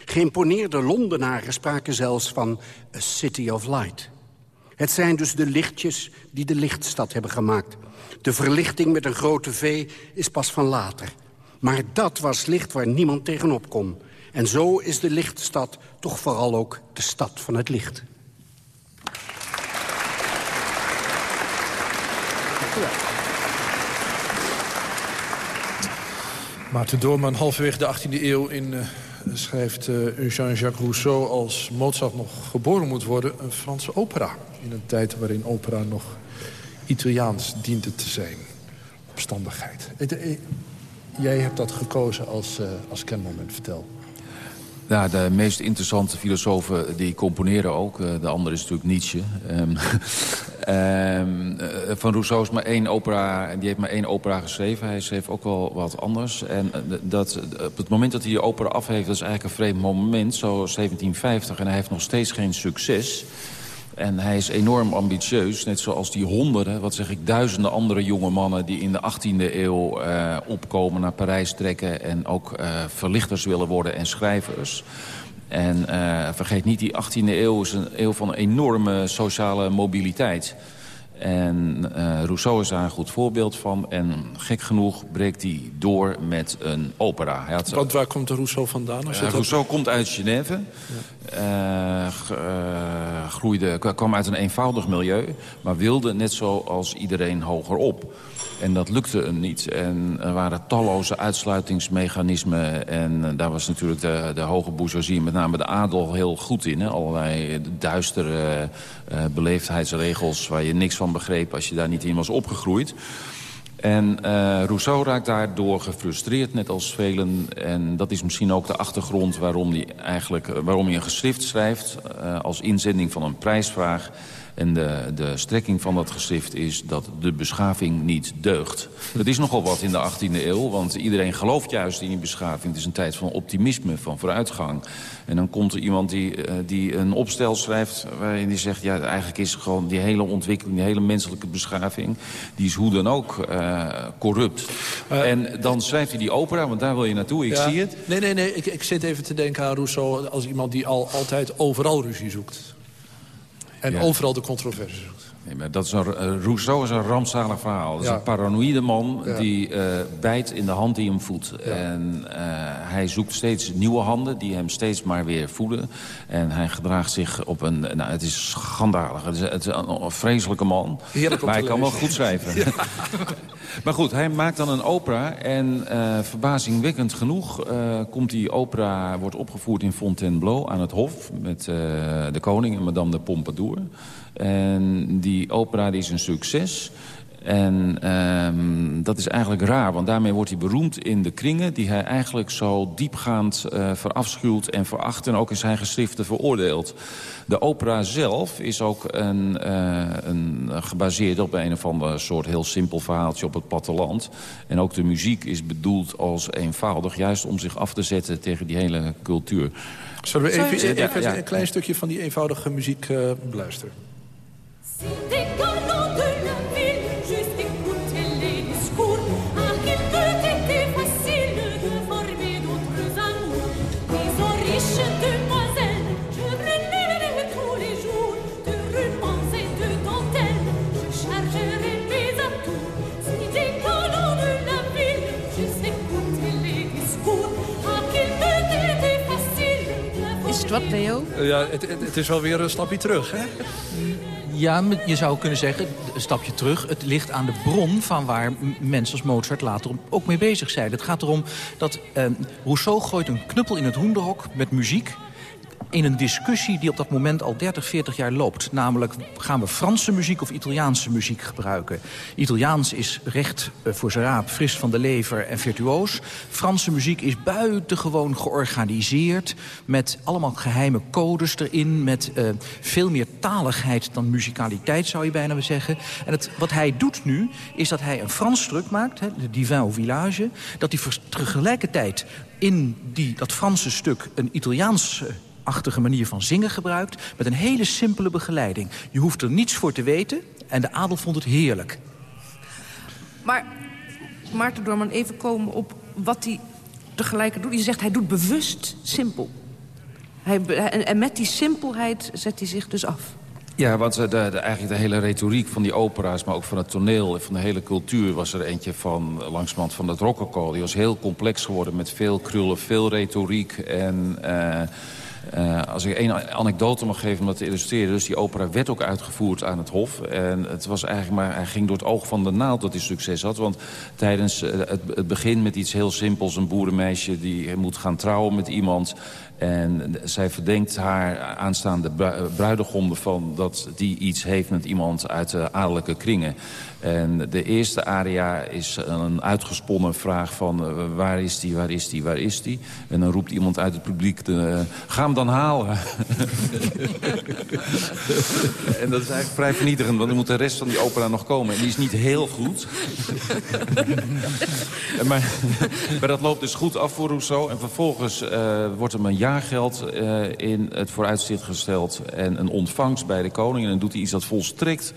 Geïmponeerde Londenaren spraken zelfs van a city of light. Het zijn dus de lichtjes die de lichtstad hebben gemaakt. De verlichting met een grote V is pas van later. Maar dat was licht waar niemand tegenop kon. En zo is de lichtstad toch vooral ook de stad van het licht. Maarten Doorman, halverwege de 18e eeuw in, uh, schrijft uh, Jean-Jacques Rousseau... als Mozart nog geboren moet worden, een Franse opera. In een tijd waarin opera nog Italiaans diende te zijn. Opstandigheid. Eh, jij hebt dat gekozen als, als kenmoment, vertel. Ja, de meest interessante filosofen die componeren ook. De andere is natuurlijk Nietzsche. Um, um, van Rousseau is maar één opera, die heeft maar één opera geschreven. Hij schreef ook wel wat anders. En dat, op het moment dat hij die opera af heeft, dat is eigenlijk een vreemd moment. Zo 1750 en hij heeft nog steeds geen succes. En hij is enorm ambitieus, net zoals die honderden, wat zeg ik, duizenden andere jonge mannen... die in de 18e eeuw uh, opkomen, naar Parijs trekken... en ook uh, verlichters willen worden en schrijvers. En uh, vergeet niet, die 18e eeuw is een eeuw van enorme sociale mobiliteit... En uh, Rousseau is daar een goed voorbeeld van. En gek genoeg breekt hij door met een opera. Hij had, Want waar komt de Rousseau vandaan? Als uh, Rousseau komt uit Genève. Ja. Uh, groeide, kwam uit een eenvoudig milieu. Maar wilde net zoals iedereen hoger op. En dat lukte hem niet. En er waren talloze uitsluitingsmechanismen. En daar was natuurlijk de, de hoge bourgeoisie, met name de adel, heel goed in. Hè? Allerlei duistere uh, beleefdheidsregels waar je niks van begreep... als je daar niet in was opgegroeid. En uh, Rousseau raakt daardoor gefrustreerd, net als velen. En dat is misschien ook de achtergrond waarom hij, eigenlijk, waarom hij een geschrift schrijft... Uh, als inzending van een prijsvraag en de, de strekking van dat geschrift is dat de beschaving niet deugt. Dat is nogal wat in de 18e eeuw, want iedereen gelooft juist in die beschaving. Het is een tijd van optimisme, van vooruitgang. En dan komt er iemand die, uh, die een opstel schrijft waarin hij zegt... ja, eigenlijk is gewoon die hele ontwikkeling, die hele menselijke beschaving... die is hoe dan ook uh, corrupt. Uh, en dan schrijft hij die opera, want daar wil je naartoe, ik ja. zie het. Nee, nee, nee, ik, ik zit even te denken aan Rousseau als iemand die al altijd overal ruzie zoekt. En ja. overal de controverse zoekt. Nee, maar dat is een, uh, Rousseau is een rampzalig verhaal. Dat is een paranoïde man ja. die uh, bijt in de hand die hem voedt. En uh, hij zoekt steeds nieuwe handen die hem steeds maar weer voeden. En hij gedraagt zich op een... Nou, het is schandalig. Het is, het is een, een, vreselijke man. Heerlijk maar hij kan wel goed schrijven. maar goed, hij maakt dan een opera. En verbazingwekkend genoeg komt die opera... wordt opgevoerd in Fontainebleau aan het Hof... met de koning en madame de Pompadour... En die opera die is een succes. En um, dat is eigenlijk raar, want daarmee wordt hij beroemd in de kringen... die hij eigenlijk zo diepgaand uh, verafschuwt en veracht... en ook in zijn geschriften veroordeelt. De opera zelf is ook een, uh, een, gebaseerd op een of ander soort heel simpel verhaaltje op het platteland. En ook de muziek is bedoeld als eenvoudig... juist om zich af te zetten tegen die hele cultuur. Zullen we even, even, even ja, ja. een klein stukje van die eenvoudige muziek uh, beluisteren? Wat, Leo? Ja, het, het, het is wel weer een stapje terug, hè? Ja, je zou kunnen zeggen, een stapje terug... het ligt aan de bron van waar mensen als Mozart later ook mee bezig zijn. Het gaat erom dat eh, Rousseau gooit een knuppel in het hoenderhok met muziek in een discussie die op dat moment al 30, 40 jaar loopt. Namelijk, gaan we Franse muziek of Italiaanse muziek gebruiken? Italiaans is recht eh, voor zijn raap, fris van de lever en virtuoos. Franse muziek is buitengewoon georganiseerd... met allemaal geheime codes erin, met uh, veel meer taligheid dan muzikaliteit, zou je bijna zeggen. En het, wat hij doet nu, is dat hij een Frans stuk maakt, de Divin au Village... dat hij tegelijkertijd in die, dat Franse stuk een Italiaanse achtige manier van zingen gebruikt... met een hele simpele begeleiding. Je hoeft er niets voor te weten en de adel vond het heerlijk. Maar Maarten Dorman, even komen op wat hij tegelijk doet. Je zegt, hij doet bewust simpel. Hij, en met die simpelheid zet hij zich dus af. Ja, want de, de, eigenlijk de hele retoriek van die opera's... maar ook van het toneel en van de hele cultuur... was er eentje van langzamerhand van het rococo. Die was heel complex geworden met veel krullen, veel retoriek... en uh, uh, als ik één anekdote mag geven om dat te illustreren... dus die opera werd ook uitgevoerd aan het Hof. En het was eigenlijk maar, hij ging door het oog van de naald dat hij succes had. Want tijdens het, het begin met iets heel simpels... een boerenmeisje die moet gaan trouwen met iemand... En zij verdenkt haar aanstaande bruidegom ervan dat die iets heeft met iemand uit de adellijke kringen. En de eerste aria is een uitgesponnen vraag van uh, waar is die, waar is die, waar is die? En dan roept iemand uit het publiek, de, uh, ga hem dan halen. en dat is eigenlijk vrij vernietigend, want dan moet de rest van die opera nog komen. En die is niet heel goed. maar, dat loopt dus goed af voor Rousseau. En vervolgens uh, wordt hem een jaargeld in het vooruitzicht gesteld... en een ontvangst bij de koning. En dan doet hij iets dat volstrekt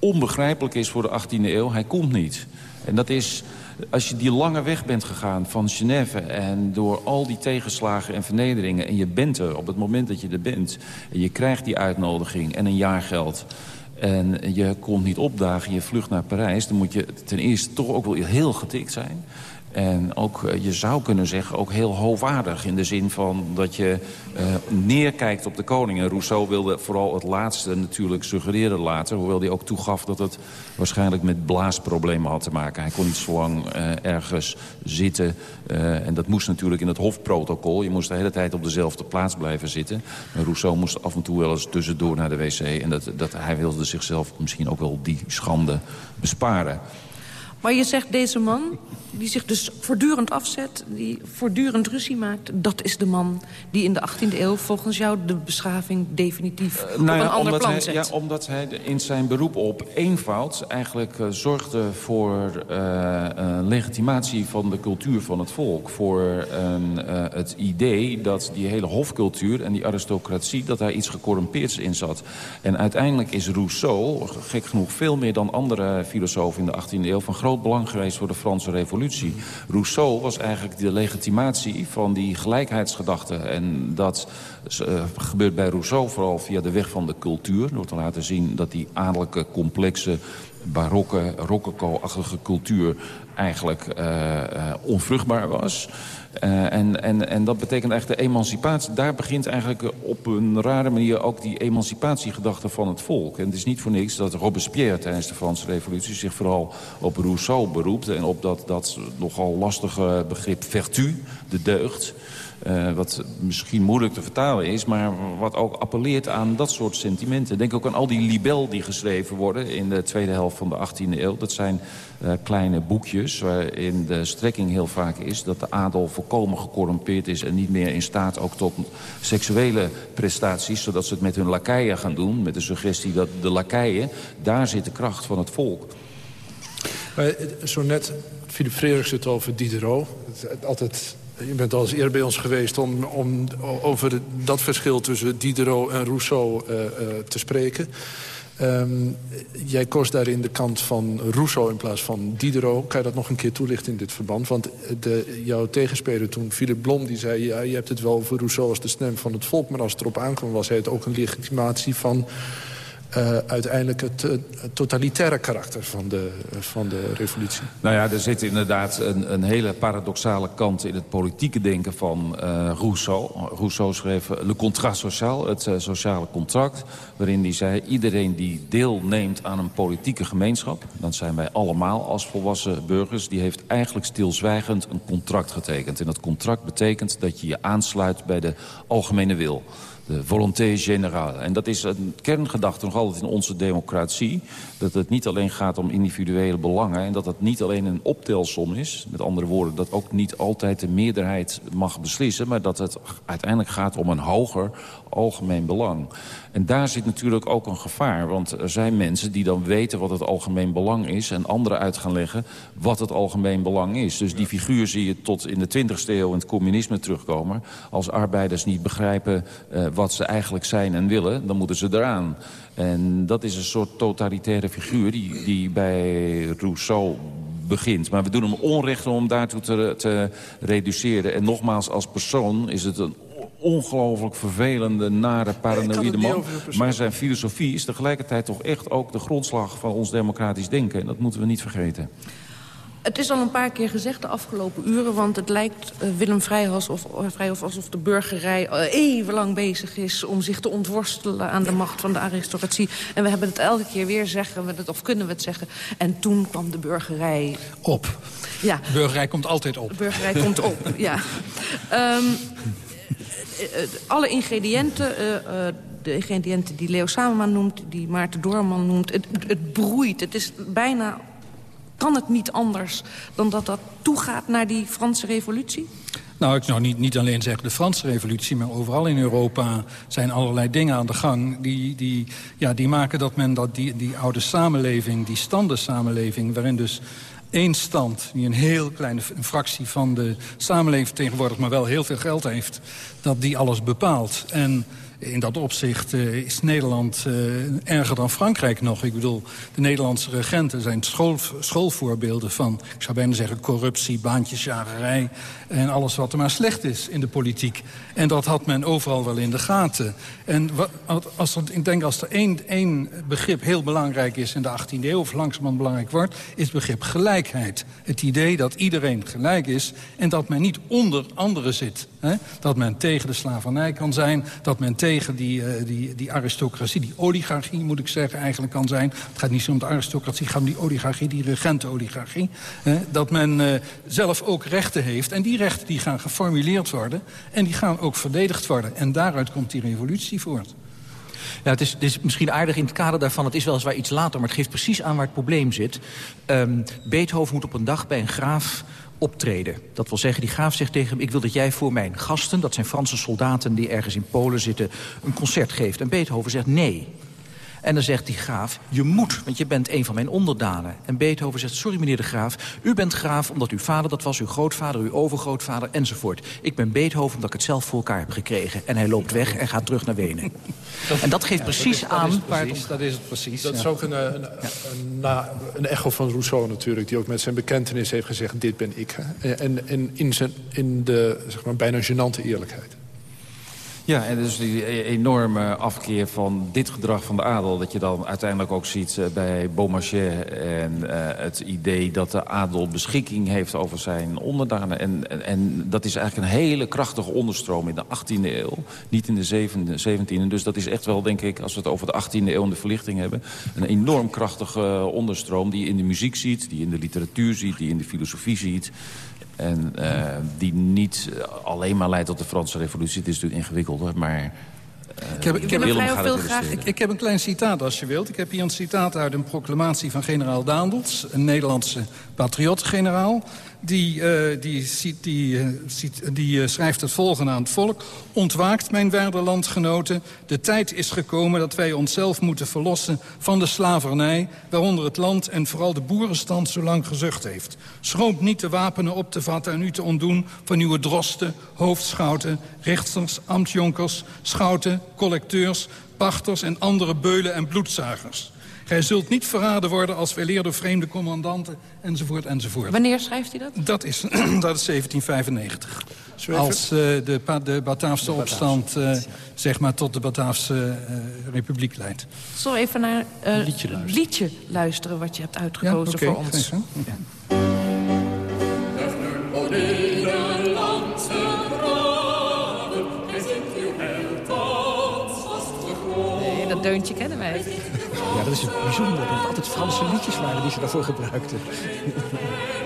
onbegrijpelijk is voor de 18e eeuw. Hij komt niet. En dat is, als je die lange weg bent gegaan van Genève... en door al die tegenslagen en vernederingen... en je bent er op het moment dat je er bent... en je krijgt die uitnodiging en een jaargeld... en je komt niet opdagen, je vlucht naar Parijs... dan moet je ten eerste toch ook wel heel getikt zijn... En ook, eh, je zou kunnen zeggen, ook heel hoogwaardig. In de zin van dat je uh, neerkijkt op de koning. En Rousseau wilde vooral het laatste natuurlijk suggereren later. Hoewel hij ook toegaf dat het waarschijnlijk met blaasproblemen had te maken. Hij kon niet zo lang uh, ergens zitten. En dat moest natuurlijk in het hofprotocol. Je moest de hele tijd op dezelfde plaats blijven zitten. En Rousseau moest af en toe wel eens tussendoor naar de wc. En dat, dat, hij wilde zichzelf misschien ook wel die schande besparen. Maar je zegt deze man, die zich dus voortdurend afzet... die voortdurend ruzie maakt... dat is de man die in de 18e eeuw volgens jou de beschaving definitief uh, nou ja, op een ander plan hij, zet. Ja, omdat hij in zijn beroep op eenvoud eigenlijk uh, zorgde voor uh, legitimatie van de cultuur van het volk. Voor het idee dat die hele hofcultuur en die aristocratie... dat daar iets gecorrumpeerds in zat. En uiteindelijk is Rousseau, gek genoeg veel meer dan andere filosofen in de 18e eeuw... van groot belang geweest voor de Franse revolutie. Rousseau was eigenlijk de legitimatie van die gelijkheidsgedachte. En dat uh, gebeurt bij Rousseau vooral via de weg van de cultuur. Door te laten zien dat die adellijke, complexe, barokke, rococo-achtige cultuur eigenlijk uh, uh, onvruchtbaar was. Uh, en, en, en dat betekent eigenlijk de emancipatie. Daar begint eigenlijk op een rare manier ook die emancipatiegedachte van het volk. En het is niet voor niks dat Robespierre tijdens de Franse revolutie zich vooral op Rousseau beroept. En op dat, dat nogal lastige begrip vertu, de deugd. Uh, wat misschien moeilijk te vertalen is... maar wat ook appelleert aan dat soort sentimenten. Denk ook aan al die libel die geschreven worden... in de tweede helft van de 18e eeuw. Dat zijn uh, kleine boekjes waarin de strekking heel vaak is... dat de adel volkomen gecorrumpeerd is... en niet meer in staat ook tot seksuele prestaties... zodat ze het met hun lakeien gaan doen. Met de suggestie dat de lakeien, daar zit de kracht van het volk. Maar zo net, Philip Frederiks het over Diderot. Altijd je bent al eens eerder bij ons geweest om, om over dat verschil tussen Diderot en Rousseau uh, uh, te spreken. Um, jij koos daarin de kant van Rousseau in plaats van Diderot. Kan je dat nog een keer toelichten in dit verband? Want de, jouw tegenspeler toen, Philip Blom, die zei... ja, je hebt het wel over Rousseau als de stem van het volk... maar als het erop aankwam was hij het ook een legitimatie van uh, uiteindelijk het, totalitaire karakter van de, van de revolutie. Nou ja, er zit inderdaad een, een hele paradoxale kant in het politieke denken van Rousseau. Rousseau schreef Le Contrat Social, het sociale contract... waarin hij zei, iedereen die deelneemt aan een politieke gemeenschap... dat zijn wij allemaal als volwassen burgers... die heeft eigenlijk stilzwijgend een contract getekend. En dat contract betekent dat je je aansluit bij de algemene wil... De volonté générale. En dat is een kerngedachte nog altijd in onze democratie. Dat het niet alleen gaat om individuele belangen... en dat het niet alleen een optelsom is. Met andere woorden, dat ook niet altijd de meerderheid mag beslissen... maar dat het uiteindelijk gaat om een hoger algemeen belang. En daar zit natuurlijk ook een gevaar. Want er zijn mensen die dan weten wat het algemeen belang is... en anderen uit gaan leggen wat het algemeen belang is. Dus die figuur zie je tot in de 20e eeuw in het communisme terugkomen. Als arbeiders niet begrijpen uh, wat ze eigenlijk zijn en willen... dan moeten ze eraan. En dat is een soort totalitaire figuur die, die bij Rousseau begint. Maar we doen hem onrecht om daartoe te, te reduceren. En nogmaals, als persoon is het een ongelooflijk vervelende, nare, paranoïde man. Maar zijn filosofie is tegelijkertijd toch echt ook de grondslag van ons democratisch denken. En dat moeten we niet vergeten. Het is al een paar keer gezegd de afgelopen uren... want het lijkt uh, Willem Vrijhof, of, Vrijhof alsof de burgerij uh, even lang bezig is... om zich te ontworstelen aan de macht van de aristocratie. En we hebben het elke keer weer zeggen, we het, of kunnen we het zeggen... en toen kwam de burgerij op. Ja. De burgerij komt altijd op. De burgerij komt op, ja. Um, alle ingrediënten... Uh, uh, de ingrediënten die Leo Sameman noemt, die Maarten Doorman noemt... Het, het broeit, het is bijna... Kan het niet anders dan dat dat toegaat naar die Franse revolutie? Nou, ik zou niet, niet alleen zeggen de Franse revolutie... maar overal in Europa zijn allerlei dingen aan de gang... die, die, ja, die maken dat men dat die, die oude samenleving, die standensamenleving... waarin dus één stand die een heel kleine fractie van de samenleving vertegenwoordigt... maar wel heel veel geld heeft, dat die alles bepaalt. En in dat opzicht uh, is Nederland uh, erger dan Frankrijk nog. Ik bedoel, de Nederlandse regenten zijn school, schoolvoorbeelden van... ik zou bijna zeggen corruptie, baantjesjagerij... en alles wat er maar slecht is in de politiek. En dat had men overal wel in de gaten. En als er, ik denk als er één, één begrip heel belangrijk is in de 18e eeuw... of langzamerhand belangrijk wordt, is het begrip gelijkheid. Het idee dat iedereen gelijk is en dat men niet onder anderen zit. Hè? Dat men tegen de slavernij kan zijn, dat men tegen die, uh, die, die aristocratie, die oligarchie moet ik zeggen eigenlijk kan zijn. Het gaat niet zo om de aristocratie, het gaat om die oligarchie, die regente-oligarchie. Dat men uh, zelf ook rechten heeft en die rechten die gaan geformuleerd worden... en die gaan ook verdedigd worden. En daaruit komt die revolutie voort. Ja, het, is, is misschien aardig in het kader daarvan. Het is weliswaar iets later, maar het geeft precies aan waar het probleem zit. Um, Beethoven moet op een dag bij een graaf optreden. Dat wil zeggen, die graaf zegt tegen hem... ik wil dat jij voor mijn gasten, dat zijn Franse soldaten... die ergens in Polen zitten, een concert geeft. En Beethoven zegt nee. En dan zegt die graaf, je moet, want je bent een van mijn onderdanen. En Beethoven zegt, sorry meneer de graaf, u bent graaf omdat uw vader dat was, uw grootvader, uw overgrootvader enzovoort. Ik ben Beethoven omdat ik het zelf voor elkaar heb gekregen. En hij loopt weg en gaat terug naar Wenen. en dat geeft ja, precies dat is, aan... Dat is, precies, dat is het precies. Dat ja. is ook een, een, een, een, een, echo van Rousseau natuurlijk... die ook met zijn bekentenis heeft gezegd, dit ben ik. En, en in, zijn, in de zeg maar, bijna gênante eerlijkheid. Ja, en dus die enorme afkeer van dit gedrag van de adel... dat je dan uiteindelijk ook ziet uh, bij Beaumarchais... en uh, het idee dat de adel beschikking heeft over zijn onderdanen. En, en, en, dat is eigenlijk een hele krachtige onderstroom in de 18e eeuw. Niet in de 17e. Dus dat is echt wel, denk ik, als we het over de 18e eeuw en de verlichting hebben... een enorm krachtige onderstroom die je in de muziek ziet... die je in de literatuur ziet, die je in de filosofie ziet... En uh, die niet alleen maar leidt tot de Franse revolutie. Het is natuurlijk ingewikkelder, maar... Uh, ik, heb, ik, heb veel graag, ik, ik, heb een klein citaat als je wilt. Ik heb hier een citaat uit een proclamatie van generaal Daendels. Een Nederlandse patriot-generaal. Die, uh, die, die, uh, die uh, schrijft het volgende aan het volk. Ontwaakt, mijn waarde landgenoten. De tijd is gekomen dat wij onszelf moeten verlossen van de slavernij... waaronder het land en vooral de boerenstand zo lang gezucht heeft. Schroomt niet de wapenen op te vatten en u te ontdoen... van uw drosten, hoofdschouten, rechters, ambtjonkers... schouten, collecteurs, pachters en andere beulen en bloedzagers... Gij zult niet verraden worden als door vreemde commandanten, enzovoort, enzovoort. Wanneer schrijft hij dat? Dat is, dat is 1795. Als uh, de, de Bataafse opstand uh, zeg maar tot de Bataafse uh, Republiek leidt. Zal even naar een liedje, luisteren. liedje luisteren wat je hebt uitgekozen ja, okay. voor ons. Nee, dat deuntje kennen wij. Ja, dat is het bijzonder. Dat het altijd Franse liedjes waren die ze daarvoor gebruikten.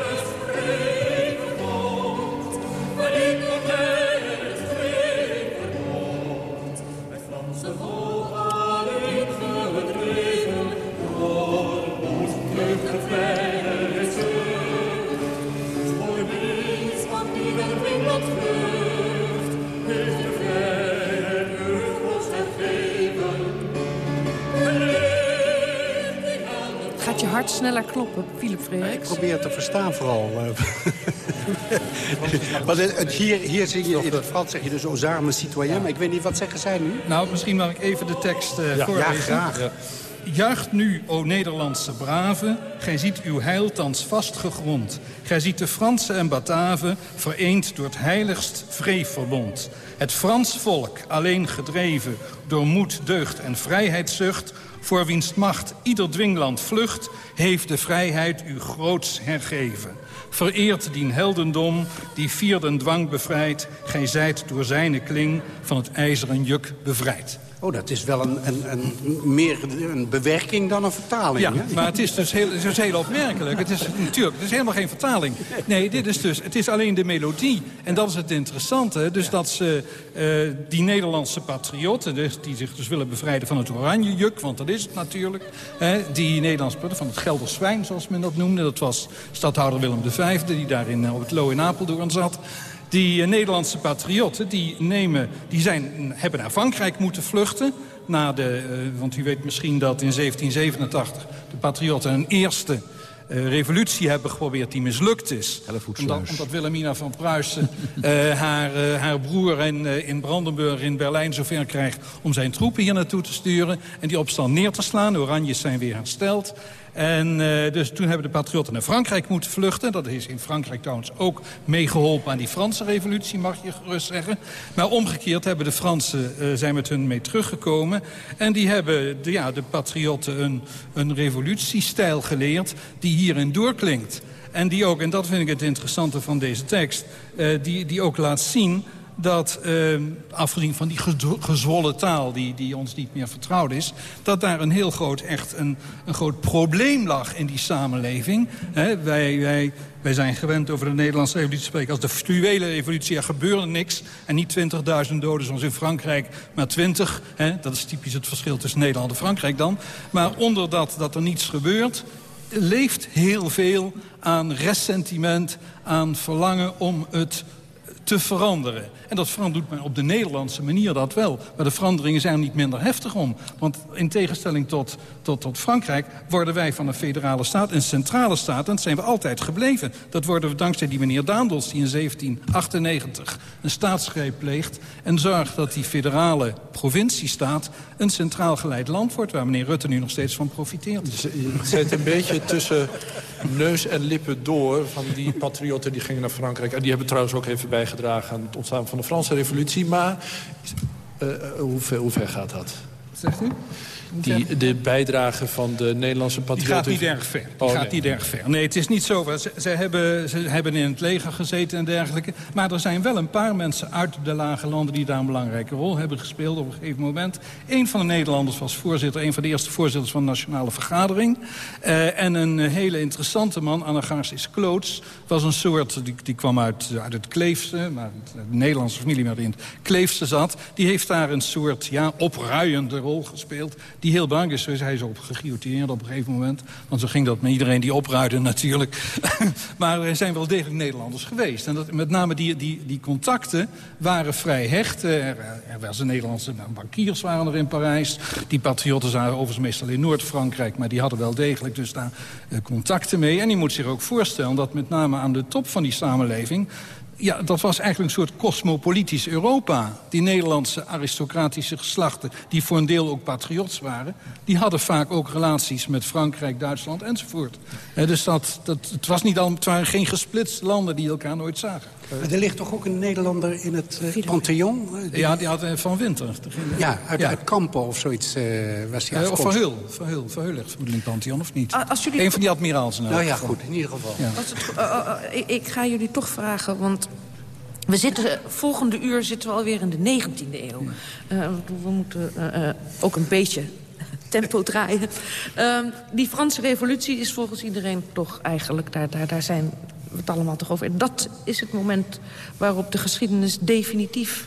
sneller kloppen, Philip Ik Frederiks. probeer te verstaan vooral. eh. Want het- het- hier, hier zing je in het Frans zeg je dus aux armes citoyens. Maar ik weet niet, wat zeggen zij nu? Nou, misschien mag ik even de tekst eh, Ja, ja, voorlezen. graag. Juicht nu, o Nederlandse braven, gij ziet uw heil thans vastgegrond. Gij ziet de Fransen en Bataven vereend door het heiligst vreeverbond. Het Frans volk, alleen gedreven door moed, deugd en vrijheidszucht... voor wiens macht ieder dwingland vlucht, heeft de vrijheid u groots hergeven. Vereert dien heldendom, die vierden dwang bevrijdt... gij zijt door zijne kling van het ijzeren juk bevrijd. Oh, dat is wel een, een, een, meer een bewerking dan een vertaling. Ja, hè? maar het is dus heel, het is dus heel opmerkelijk. Het is natuurlijk, het is helemaal geen vertaling. Nee, dit is dus, het is alleen de melodie. En dat is het interessante. Dus dat ze eh, die Nederlandse patriotten, dus, die zich dus willen bevrijden van het oranje juk, want dat is het natuurlijk. Hè, die Nederlandse van het Gelderswijn, zoals men dat noemde. Dat was stadhouder Willem V, die daar in, op het Loo in Apeldoorn zat. Die eh, Nederlandse patriotten die nemen, die zijn, hebben naar Frankrijk moeten vluchten. Na de, eh, want u weet misschien dat in 1787 de patriotten een eerste eh, revolutie hebben geprobeerd die mislukt is. Omdat, omdat Wilhelmina van Pruisen haar, haar broer in, in Brandenburg in Berlijn zover krijgt... om zijn troepen hier naartoe te sturen en die opstand neer te slaan. De Oranjes zijn weer hersteld. En eh, dus toen hebben de patriotten naar Frankrijk moeten vluchten. Dat is in Frankrijk trouwens ook meegeholpen aan die Franse revolutie, mag je gerust zeggen. Maar omgekeerd hebben de Fransen, eh, zijn met hun mee teruggekomen. En die hebben de, ja, de patriotten een, een revolutiestijl geleerd die hierin doorklinkt. En die ook, en dat vind ik het interessante van deze tekst... eh, die, die ook laat zien dat, eh, afgezien van die gezwollen taal die, die ons niet meer vertrouwd is... dat daar een heel groot, echt een, een groot probleem lag in die samenleving. Wij, wij, wij zijn gewend over de Nederlandse revolutie te spreken... als de fluwele revolutie, er gebeurde niks. En niet 20.000 doden zoals in Frankrijk, maar 20. Hè, dat is typisch het verschil tussen Nederland en Frankrijk dan. Maar onder dat, dat er niets gebeurt leeft heel veel aan ressentiment, aan verlangen om het te veranderen. Dat doet men op de Nederlandse manier dat wel. Maar de veranderingen zijn er niet minder heftig om. Want in tegenstelling tot, tot, tot Frankrijk worden wij van een federale staat een centrale staat. En dat zijn we altijd gebleven. Dat worden we dankzij die meneer Daandels die in 1798 een staatsgreep pleegt... en zorgt dat die federale provinciestaat een centraal geleid land wordt... waar meneer Rutte nu nog steeds van profiteert. Je zit een beetje tussen neus en lippen door van die patriotten die gingen naar Frankrijk. En die hebben trouwens ook even bijgedragen aan het ontstaan van de Franse revolutie. Maar eh, eh, hoe, ver, hoe ver gaat dat? Zegt u? Die, de bijdrage van de Nederlandse Die patriotten... gaat niet erg ver. Die Oh, gaat nee. niet erg ver. Nee, het is niet zo. Ze, ze, hebben, ze hebben in het leger gezeten en dergelijke. Maar er zijn wel een paar mensen uit de lage landen... die daar een belangrijke rol hebben gespeeld op een gegeven moment. Een van de Nederlanders was voorzitter... een van de eerste voorzitters van de Nationale Vergadering. Eh, en een hele interessante man, Anagarsis Kloots... was een soort, die, die kwam uit, uit het Kleefse... maar de Nederlandse familie maar die in het Kleefse zat. Die heeft daar een soort ja, opruiende rol gespeeld... die heel belangrijk is. Dus hij is ook geguillotineerd op een gegeven moment. Want zo ging dat met iedereen die opruide natuurlijk. maar er zijn wel degelijk Nederlanders geweest. En dat, met name die, die, die contacten waren vrij hecht. Eh, Er, er Nederlandse bankiers waren er in Parijs. Die patriotten waren overigens meestal in Noord-Frankrijk... maar die hadden wel degelijk dus daar eh, contacten mee. En je moet zich ook voorstellen dat met name aan de top van die samenleving... Ja, dat was eigenlijk een soort cosmopolitisch Europa. Die Nederlandse aristocratische geslachten, die voor een deel ook patriots waren... die hadden vaak ook relaties met Frankrijk, Duitsland enzovoort. Eh, dus dat, dat, het, was niet al, het waren geen gesplitste landen die elkaar nooit zagen. Maar er ligt toch ook een Nederlander in het uh, Pantheon? Die... Ja, die had uh, Van Winter. Ja, uit, ja. uit Kampen of zoiets uh, was die uh, Of Van Hul. Van Hul, van Hul ligt vermoedelijk in Pantheon, of niet? Als jullie... Een van die admiraals. Nou, nou ja, goed, in ieder geval. Ja. Het, ik, ik ga jullie toch vragen, want... We zitten, volgende uur zitten we alweer in de 19e eeuw. Uh, we moeten uh, ook een beetje tempo draaien. Uh, die Franse revolutie is volgens iedereen toch eigenlijk... daar, daar, daar zijn we het allemaal toch over. Dat is het moment waarop de geschiedenis definitief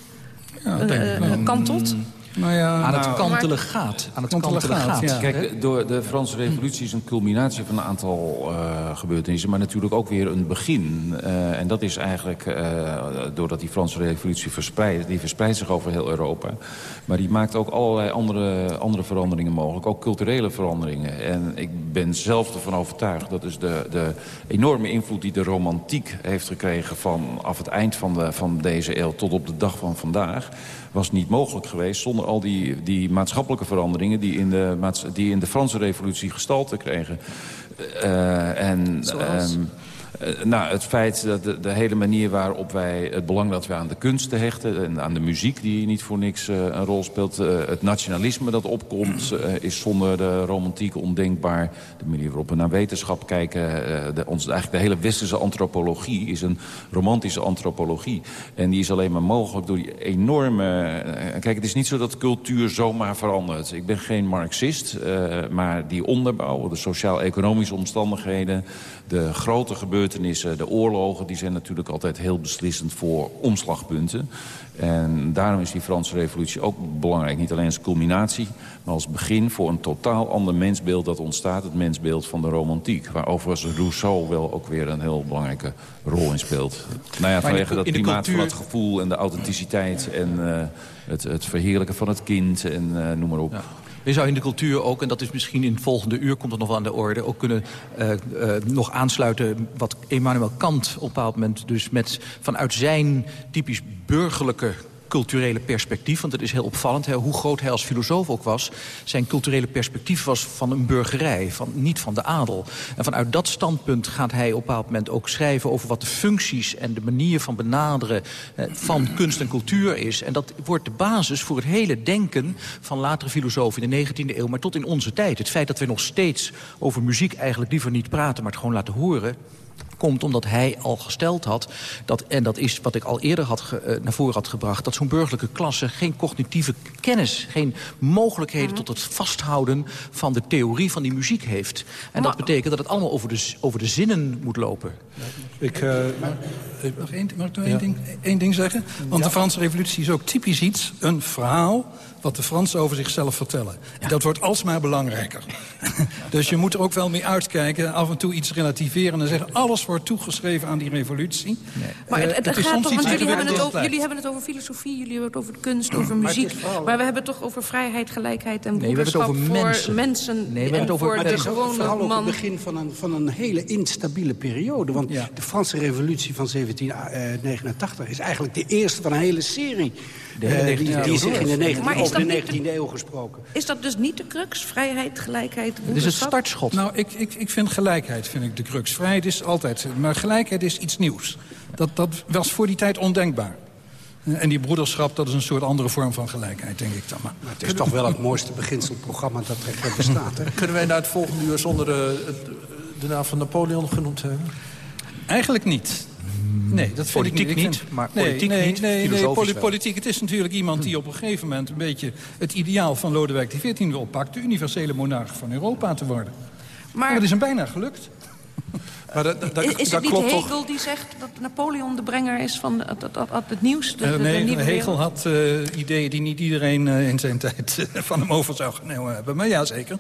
ja, kantelt. Nou ja, aan het nou, kantelen gaat. Aan het Kantelen kantelen gaat, gaat. ja. Kijk, door de Franse revolutie is een culminatie van een aantal eh, gebeurtenissen... maar natuurlijk ook weer een begin. Eh, en dat is eigenlijk, eh, doordat die Franse revolutie verspreidt... die verspreidt zich over heel Europa. Maar die maakt ook allerlei andere, andere veranderingen mogelijk. Ook culturele veranderingen. En ik ben zelf ervan overtuigd... dat is de, de enorme invloed die de romantiek heeft gekregen... vanaf het eind van, de, van deze eeuw tot op de dag van vandaag was niet mogelijk geweest zonder al die, die maatschappelijke veranderingen... Die in, de, die in de Franse revolutie gestalte kregen. Eh, en, Zoals? ehm, eh, nou, het feit dat de, hele manier waarop wij het belang dat we aan de kunsten hechten... en aan de muziek die niet voor niks eh, een rol speelt... eh, het nationalisme dat opkomt is zonder de romantiek ondenkbaar. De manier waarop we naar wetenschap kijken... de, ons, eigenlijk de hele westerse antropologie is een romantische antropologie. En die is alleen maar mogelijk door die enorme... kijk, het is niet zo dat cultuur zomaar verandert. Ik ben geen marxist, maar die onderbouw... de sociaal-economische omstandigheden... de grote gebeurtenissen, de oorlogen... die zijn natuurlijk altijd heel beslissend voor omslagpunten. En daarom is die Franse revolutie ook belangrijk. Niet alleen als culminatie, maar als begin voor een totaal ander mensbeeld dat ontstaat. Het mensbeeld van de romantiek. Waar overigens Rousseau wel ook weer een heel belangrijke rol in speelt. Nou ja, vanwege dat klimaat cultuur- van het gevoel en de authenticiteit... en eh, het, het verheerlijken van het kind en eh, noem maar op. Ja. Je zou in de cultuur ook, en dat is misschien in het volgende uur komt het nog wel aan de orde... ook kunnen eh, nog aansluiten wat Immanuel Kant op een bepaald moment... dus met, vanuit zijn typisch burgerlijke culturele perspectief. Want het is heel opvallend hè, hoe groot hij als filosoof ook was. Zijn culturele perspectief was van een burgerij, van, niet van de adel. En vanuit dat standpunt gaat hij op een bepaald moment ook schrijven... over wat de functies en de manier van benaderen eh, van kunst en cultuur is. En dat wordt de basis voor het hele denken van latere filosofen in de 19e eeuw... maar tot in onze tijd. Het feit dat we nog steeds over muziek eigenlijk liever niet praten... maar het gewoon laten horen komt omdat hij al gesteld had... Dat, en dat is wat ik al eerder had ge- eh, naar voren had gebracht... dat zo'n burgerlijke klasse geen cognitieve kennis... geen mogelijkheden tot het vasthouden van de theorie van die muziek heeft. En dat betekent dat het allemaal over de, over de zinnen moet lopen. Ik, eh, Mag, één, mag ik nog één, ding, één ding zeggen? Want de Franse revolutie is ook typisch iets, een verhaal... wat de Fransen over zichzelf vertellen. En dat wordt alsmaar belangrijker. dus je moet er ook wel mee uitkijken, af en toe iets relativeren... en zeggen, alles wordt toegeschreven aan die revolutie. Maar het, Eh, het, is gaat toch, want jullie hebben, het over, jullie het hebben het over filosofie, jullie hebben het over kunst, over Maar het muziek. Maar we hebben het toch over vrijheid, gelijkheid en we hebben het broederschap over voor mensen. mensen. Nee, we hebben en het over voor Maar de het gewone man. het begin van een, van een hele instabiele periode. Want Ja. de Franse revolutie van 1789 is eigenlijk de eerste van een hele serie. De hele eh, die, 19e die eeuw. zich in de 19e, Maar is over de dat niet 19e eeuw gesproken. Is dat dus niet de crux? Vrijheid, gelijkheid, Het is het startschot. Nou, ik, ik, ik vind gelijkheid vind ik de crux. Vrijheid is altijd... Maar gelijkheid is iets nieuws. Dat, dat was voor die tijd ondenkbaar. Eh, En die broederschap, dat is een soort andere vorm van gelijkheid, denk ik dan maar. Maar het is toch wel het mooiste beginselprogramma dat er bestaat. Hè? kunnen wij naar het volgende uur zonder eh, het- de naam van Napoleon genoemd hebben? Eigenlijk niet. Nee, dat vind Politiek ik niet. Ik niet, vind- maar nee, politiek nee, niet, Nee, poli- politiek. Het is natuurlijk iemand die op een gegeven moment... een beetje het ideaal van Lodewijk XIV wil pakken... de universele monarch van Europa te worden. Maar, Maar dat is hem bijna gelukt. Maar dat, dat, dat, is, is dat het niet klopt Hegel toch? die zegt dat Napoleon de brenger is van het, nieuws? De, Eh, de nee, Hegel had eh, ideeën die niet iedereen eh, in zijn tijd van hem over zou genomen hebben. Maar ja, zeker.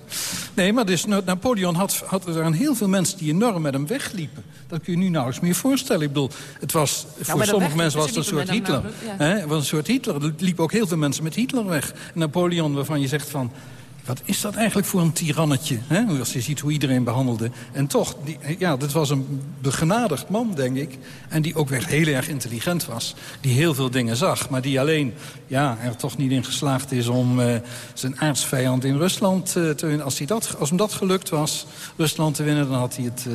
Nee, maar dus, Na- Napoleon had, had er aan heel veel mensen die enorm met hem wegliepen. Dat kun je nu nauwelijks meer voorstellen. Ik bedoel, het was, voor sommige mensen was het een soort Hitler. Hè? Het was een soort Hitler. Er liepen ook heel veel mensen met Hitler weg. Napoleon, waarvan je zegt van... Wat is dat eigenlijk voor een tirannetje? Hè? Als je ziet hoe iedereen behandelde. En toch, die, ja, dit was een begenadigd man, denk ik. En die ook weer heel erg intelligent was. Die heel veel dingen zag. Maar die alleen ja, er toch niet in geslaagd is om eh, zijn aardsvijand in Rusland eh, te winnen. Als, dat, als hem dat gelukt was, Rusland te winnen, dan had hij het, eh,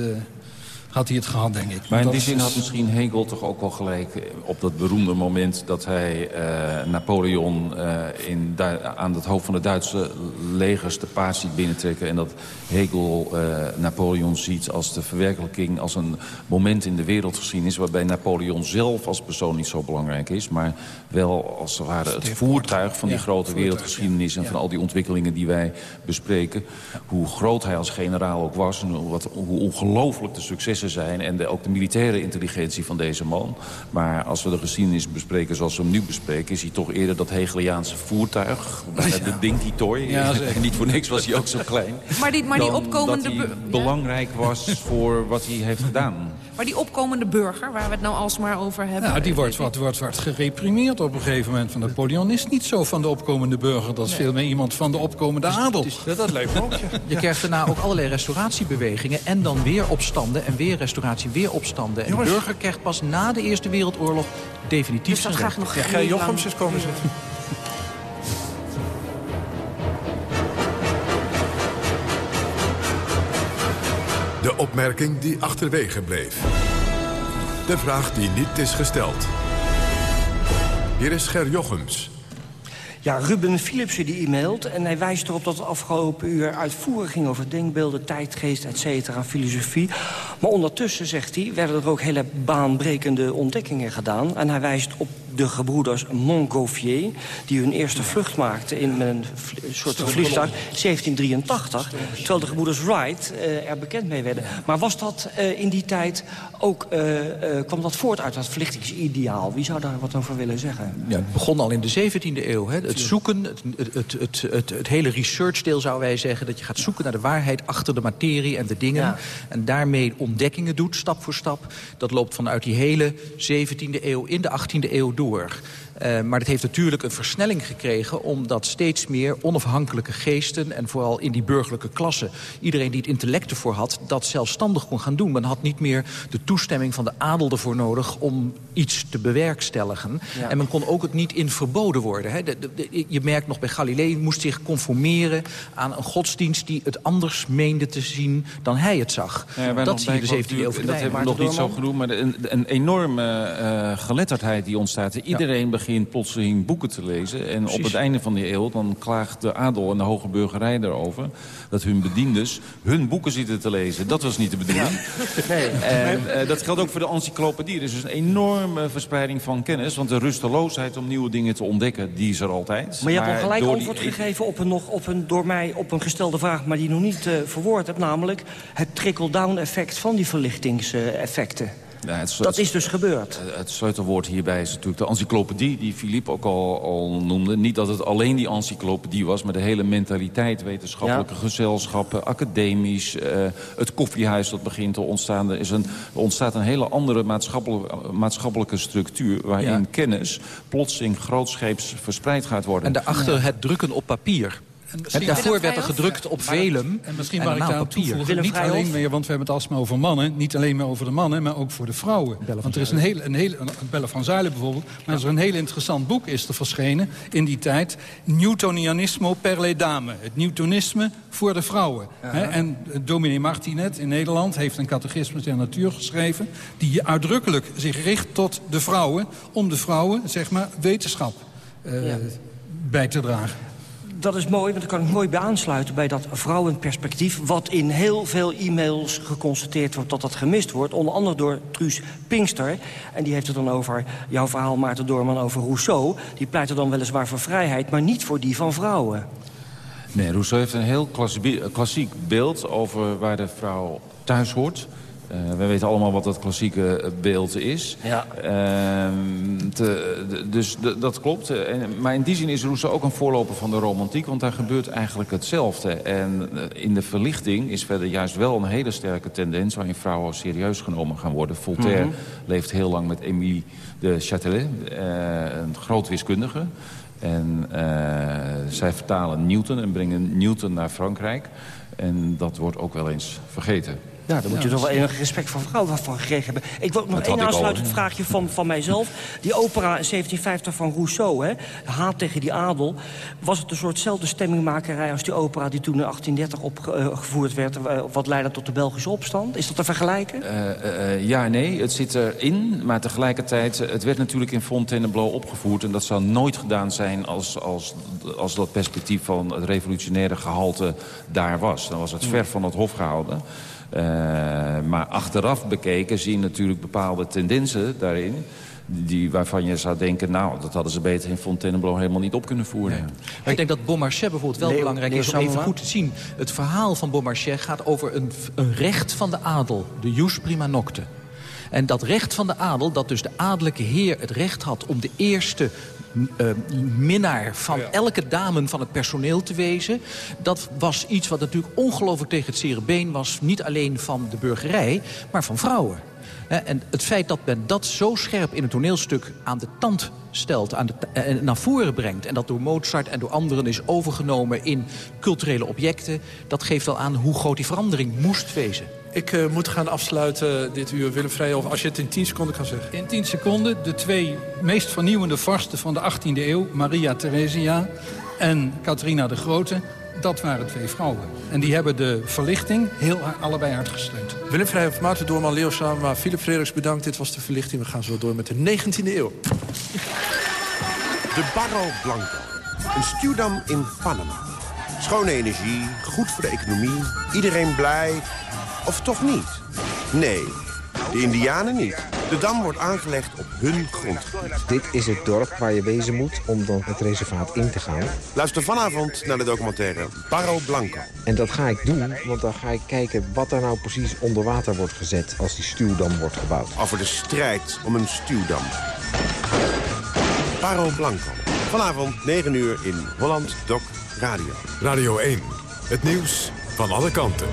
had hij het gehad, denk ik. Maar in Dat die is- zin had misschien Hegel toch ook wel gelijk eh, op dat beroemde moment... dat hij eh, Napoleon eh, in, aan het hoofd van de Duitse legers de paard ziet binnentrekken... en dat Hegel Napoleon ziet als de verwerkelijking, als een moment in de wereldgeschiedenis... waarbij Napoleon zelf als persoon niet zo belangrijk is... maar wel als het ware het voertuig van die Ja, grote wereldgeschiedenis... en van al die ontwikkelingen die wij bespreken. Hoe groot hij als generaal ook was en wat, hoe ongelooflijk de successen zijn... en de, ook de militaire intelligentie van deze man. Maar als we de geschiedenis bespreken zoals we hem nu bespreken... is hij toch eerder dat Hegeliaanse voertuig. De Dinky Toy. Ja, zeker. Niet voor niks was hij ook zo klein. Maar die, maar die opkomende... dat hij belangrijk was voor wat hij heeft gedaan. Maar die opkomende burger, waar we het nou alsmaar over hebben... Nou, die wordt wat, wordt wat gereprimeerd op een gegeven moment van Napoleon. Is niet zo van de opkomende burger. Dat is veel meer iemand van de opkomende adel. Ja, dat ook, ja. Je krijgt daarna ook allerlei restauratiebewegingen... en dan weer opstanden en weer restauratie, weer opstanden. En de burger krijgt pas na de Eerste Wereldoorlog definitief Dus dat zijn recht. nog Gij heel Jochems is komen zitten. De opmerking die achterwege bleef. De vraag die niet is gesteld. Hier is Ger Jochems. Ja, Ruben Philipsen die e-mailt en hij wijst erop dat het afgelopen uur uitvoerig ging over denkbeelden, tijdgeest, et cetera, filosofie. Maar ondertussen, zegt hij, werden er ook hele baanbrekende ontdekkingen gedaan. En hij wijst op de gebroeders Montgolfier, die hun eerste vlucht maakten in met een soort van vliegtuig 1783. Terwijl de gebroeders Wright eh, er bekend mee werden. Maar was dat eh, in die tijd ook, eh, kwam dat voort uit dat verlichtingsideaal? Wie zou daar wat over willen zeggen? Ja, het begon al in de 17e eeuw. Hè. Het zoeken, het, het, het, het, hele researchdeel zouden wij zeggen... dat je gaat zoeken naar de waarheid achter de materie en de dingen. Ja. En daarmee ontdekkingen doet, stap voor stap. Dat loopt vanuit die hele 17e eeuw in de 18e eeuw door door. Eh, maar dat heeft natuurlijk een versnelling gekregen... omdat steeds meer onafhankelijke geesten... en vooral in die burgerlijke klasse... iedereen die het intellect ervoor had... dat zelfstandig kon gaan doen. Men had niet meer de toestemming van de adel ervoor nodig... om iets te bewerkstelligen. Ja. En men kon ook het niet in verboden worden. Hè. De- de- de- je merkt nog bij Galilei moest zich conformeren... aan een godsdienst die het anders meende te zien dan hij het zag. Ja, dat zie je de bij- 17e eeuw Dat hebben we nog niet zo genoemd, maar een, een enorme eh, geletterdheid die ontstaat. Iedereen begint plotseling boeken te lezen. En op het einde van die eeuw dan klaagt de adel en de hoge burgerij erover... dat hun bediendes hun boeken zitten te lezen. Dat was niet de bedoeling. Nee. En eh, dat geldt ook voor de encyclopedie. Er is dus een enorme verspreiding van kennis. Want de rusteloosheid om nieuwe dingen te ontdekken, die is er altijd. Maar je hebt al gelijk antwoord die- gegeven op een, nog, op een door mij op een gestelde vraag... maar die nog niet eh, verwoord heb, namelijk het trickle-down effect van die verlichtingseffecten. Ja, het, Dat is dus gebeurd. Het sleutelwoord hierbij is natuurlijk de encyclopedie... die Philippe ook al, al noemde. Niet dat het alleen die encyclopedie was... maar de hele mentaliteit, wetenschappelijke Ja. gezelschappen... academisch, eh, het koffiehuis dat begint te ontstaan. Er, is een, er ontstaat een hele andere maatschappelijke, maatschappelijke structuur... waarin Ja. kennis plotseling grootscheeps verspreid gaat worden. En daarachter het drukken op papier. Daarvoor werd er gedrukt op velum En misschien en mag ik daar op papier. toevoegen, niet alleen meer, want we hebben het alsmaar over mannen. Niet alleen maar over de mannen, maar ook voor de vrouwen. Want er is een heel, een heel, een- Belle van Zuilen bijvoorbeeld. Maar er is een heel interessant boek is er verschenen in die tijd. Newtonianismo per le dame. Het Newtonisme voor de vrouwen. Hè, en eh, dominee Martinet in Nederland heeft een catechismus der natuur geschreven... die uitdrukkelijk zich richt tot de vrouwen... om de vrouwen, zeg maar, wetenschap eh, Ja. bij te dragen. Dat is mooi, want daar kan ik mooi bij aansluiten bij dat vrouwenperspectief... wat in heel veel e-mails geconstateerd wordt dat dat gemist wordt. Onder andere door Truus Pinkster. En die heeft het dan over jouw verhaal, Maarten Doorman, over Rousseau. Die pleit er dan weliswaar voor vrijheid, maar niet voor die van vrouwen. Nee, Rousseau heeft een heel klassie- klassiek beeld over waar de vrouw thuis hoort. Eh, we weten allemaal wat dat klassieke beeld is. Ja. Ehm, te- de- dus dat klopt. En, maar in die zin is Rousseau ook een voorloper van de romantiek... want daar gebeurt eigenlijk hetzelfde. En eh, in de verlichting is verder juist wel een hele sterke tendens... waarin vrouwen serieus genomen gaan worden. Voltaire leeft heel lang met Émile de Châtelet, eh, een groot wiskundige... En zij vertalen Newton en brengen Newton naar Frankrijk. En dat wordt ook wel eens vergeten. Ja, daar moet je toch wel enig respect van vrouwen van gekregen hebben. Ik wil nog één aansluitend vraagje van, van mijzelf. Die opera in 1750 van Rousseau, hè, haat tegen die adel... was het een soortzelfde stemmingmakerij als die opera... die toen in 1830 opgevoerd werd... eh, wat leidde tot de Belgische opstand? Is dat te vergelijken? Eh, eh, eh, ja, nee, het zit erin. Maar tegelijkertijd, eh, het werd natuurlijk in Fontainebleau opgevoerd. En dat zou nooit gedaan zijn als, als, als dat perspectief van het revolutionaire gehalte daar was. Dan was het ver van het hof gehouden. Eh, maar achteraf bekeken zie je natuurlijk bepaalde tendensen daarin... Die, waarvan je zou denken, nou, dat hadden ze beter in Fontainebleau helemaal niet op kunnen voeren. Maar ik denk dat Beaumarchais bijvoorbeeld wel Leo- belangrijk Leo is om even goed te zien. Het verhaal van Beaumarchais gaat over een, een recht van de adel. De jus prima nocte. En dat recht van de adel, dat dus de adellijke heer het recht had... om de eerste eh, minnaar van elke dame van het personeel te wezen... dat was iets wat natuurlijk ongelooflijk tegen het zere been was. Niet alleen van de burgerij, maar van vrouwen. En het feit dat men dat zo scherp in het toneelstuk aan de tand stelt... Aan de, ta- eh, naar voren brengt en dat door Mozart en door anderen is overgenomen... in culturele objecten, dat geeft wel aan hoe groot die verandering moest wezen. Ik eh, moet gaan afsluiten dit uur. Willem Vrijhoff, als je het in 10 seconden kan zeggen. In 10 seconden de twee meest vernieuwende vorsten van de 18e eeuw... Maria Theresia en Catharina de Grote, dat waren twee vrouwen. En die hebben de verlichting heel allebei hard gesteund. Willem Vrijhoff, Maarten Doorman, Leo Sama, Philip Frederiks bedankt. Dit was de verlichting. We gaan zo door met de 19e eeuw. De Barro Blanco. Een stuwdam in Panama. Schone energie, goed voor de economie, iedereen blij. Of toch niet? Nee, de Indianen niet. De dam wordt aangelegd op hun grondgebied. Dit is het dorp waar je wezen moet om dan het reservaat in te gaan. Luister vanavond naar de documentaire Barro Blanco. En dat ga ik doen, want dan ga ik kijken wat er nou precies onder water wordt gezet als die stuwdam wordt gebouwd. Over de strijd om een stuwdam. Barro Blanco. Vanavond 9 uur in Holland Doc Radio. Radio 1. Het nieuws van alle kanten.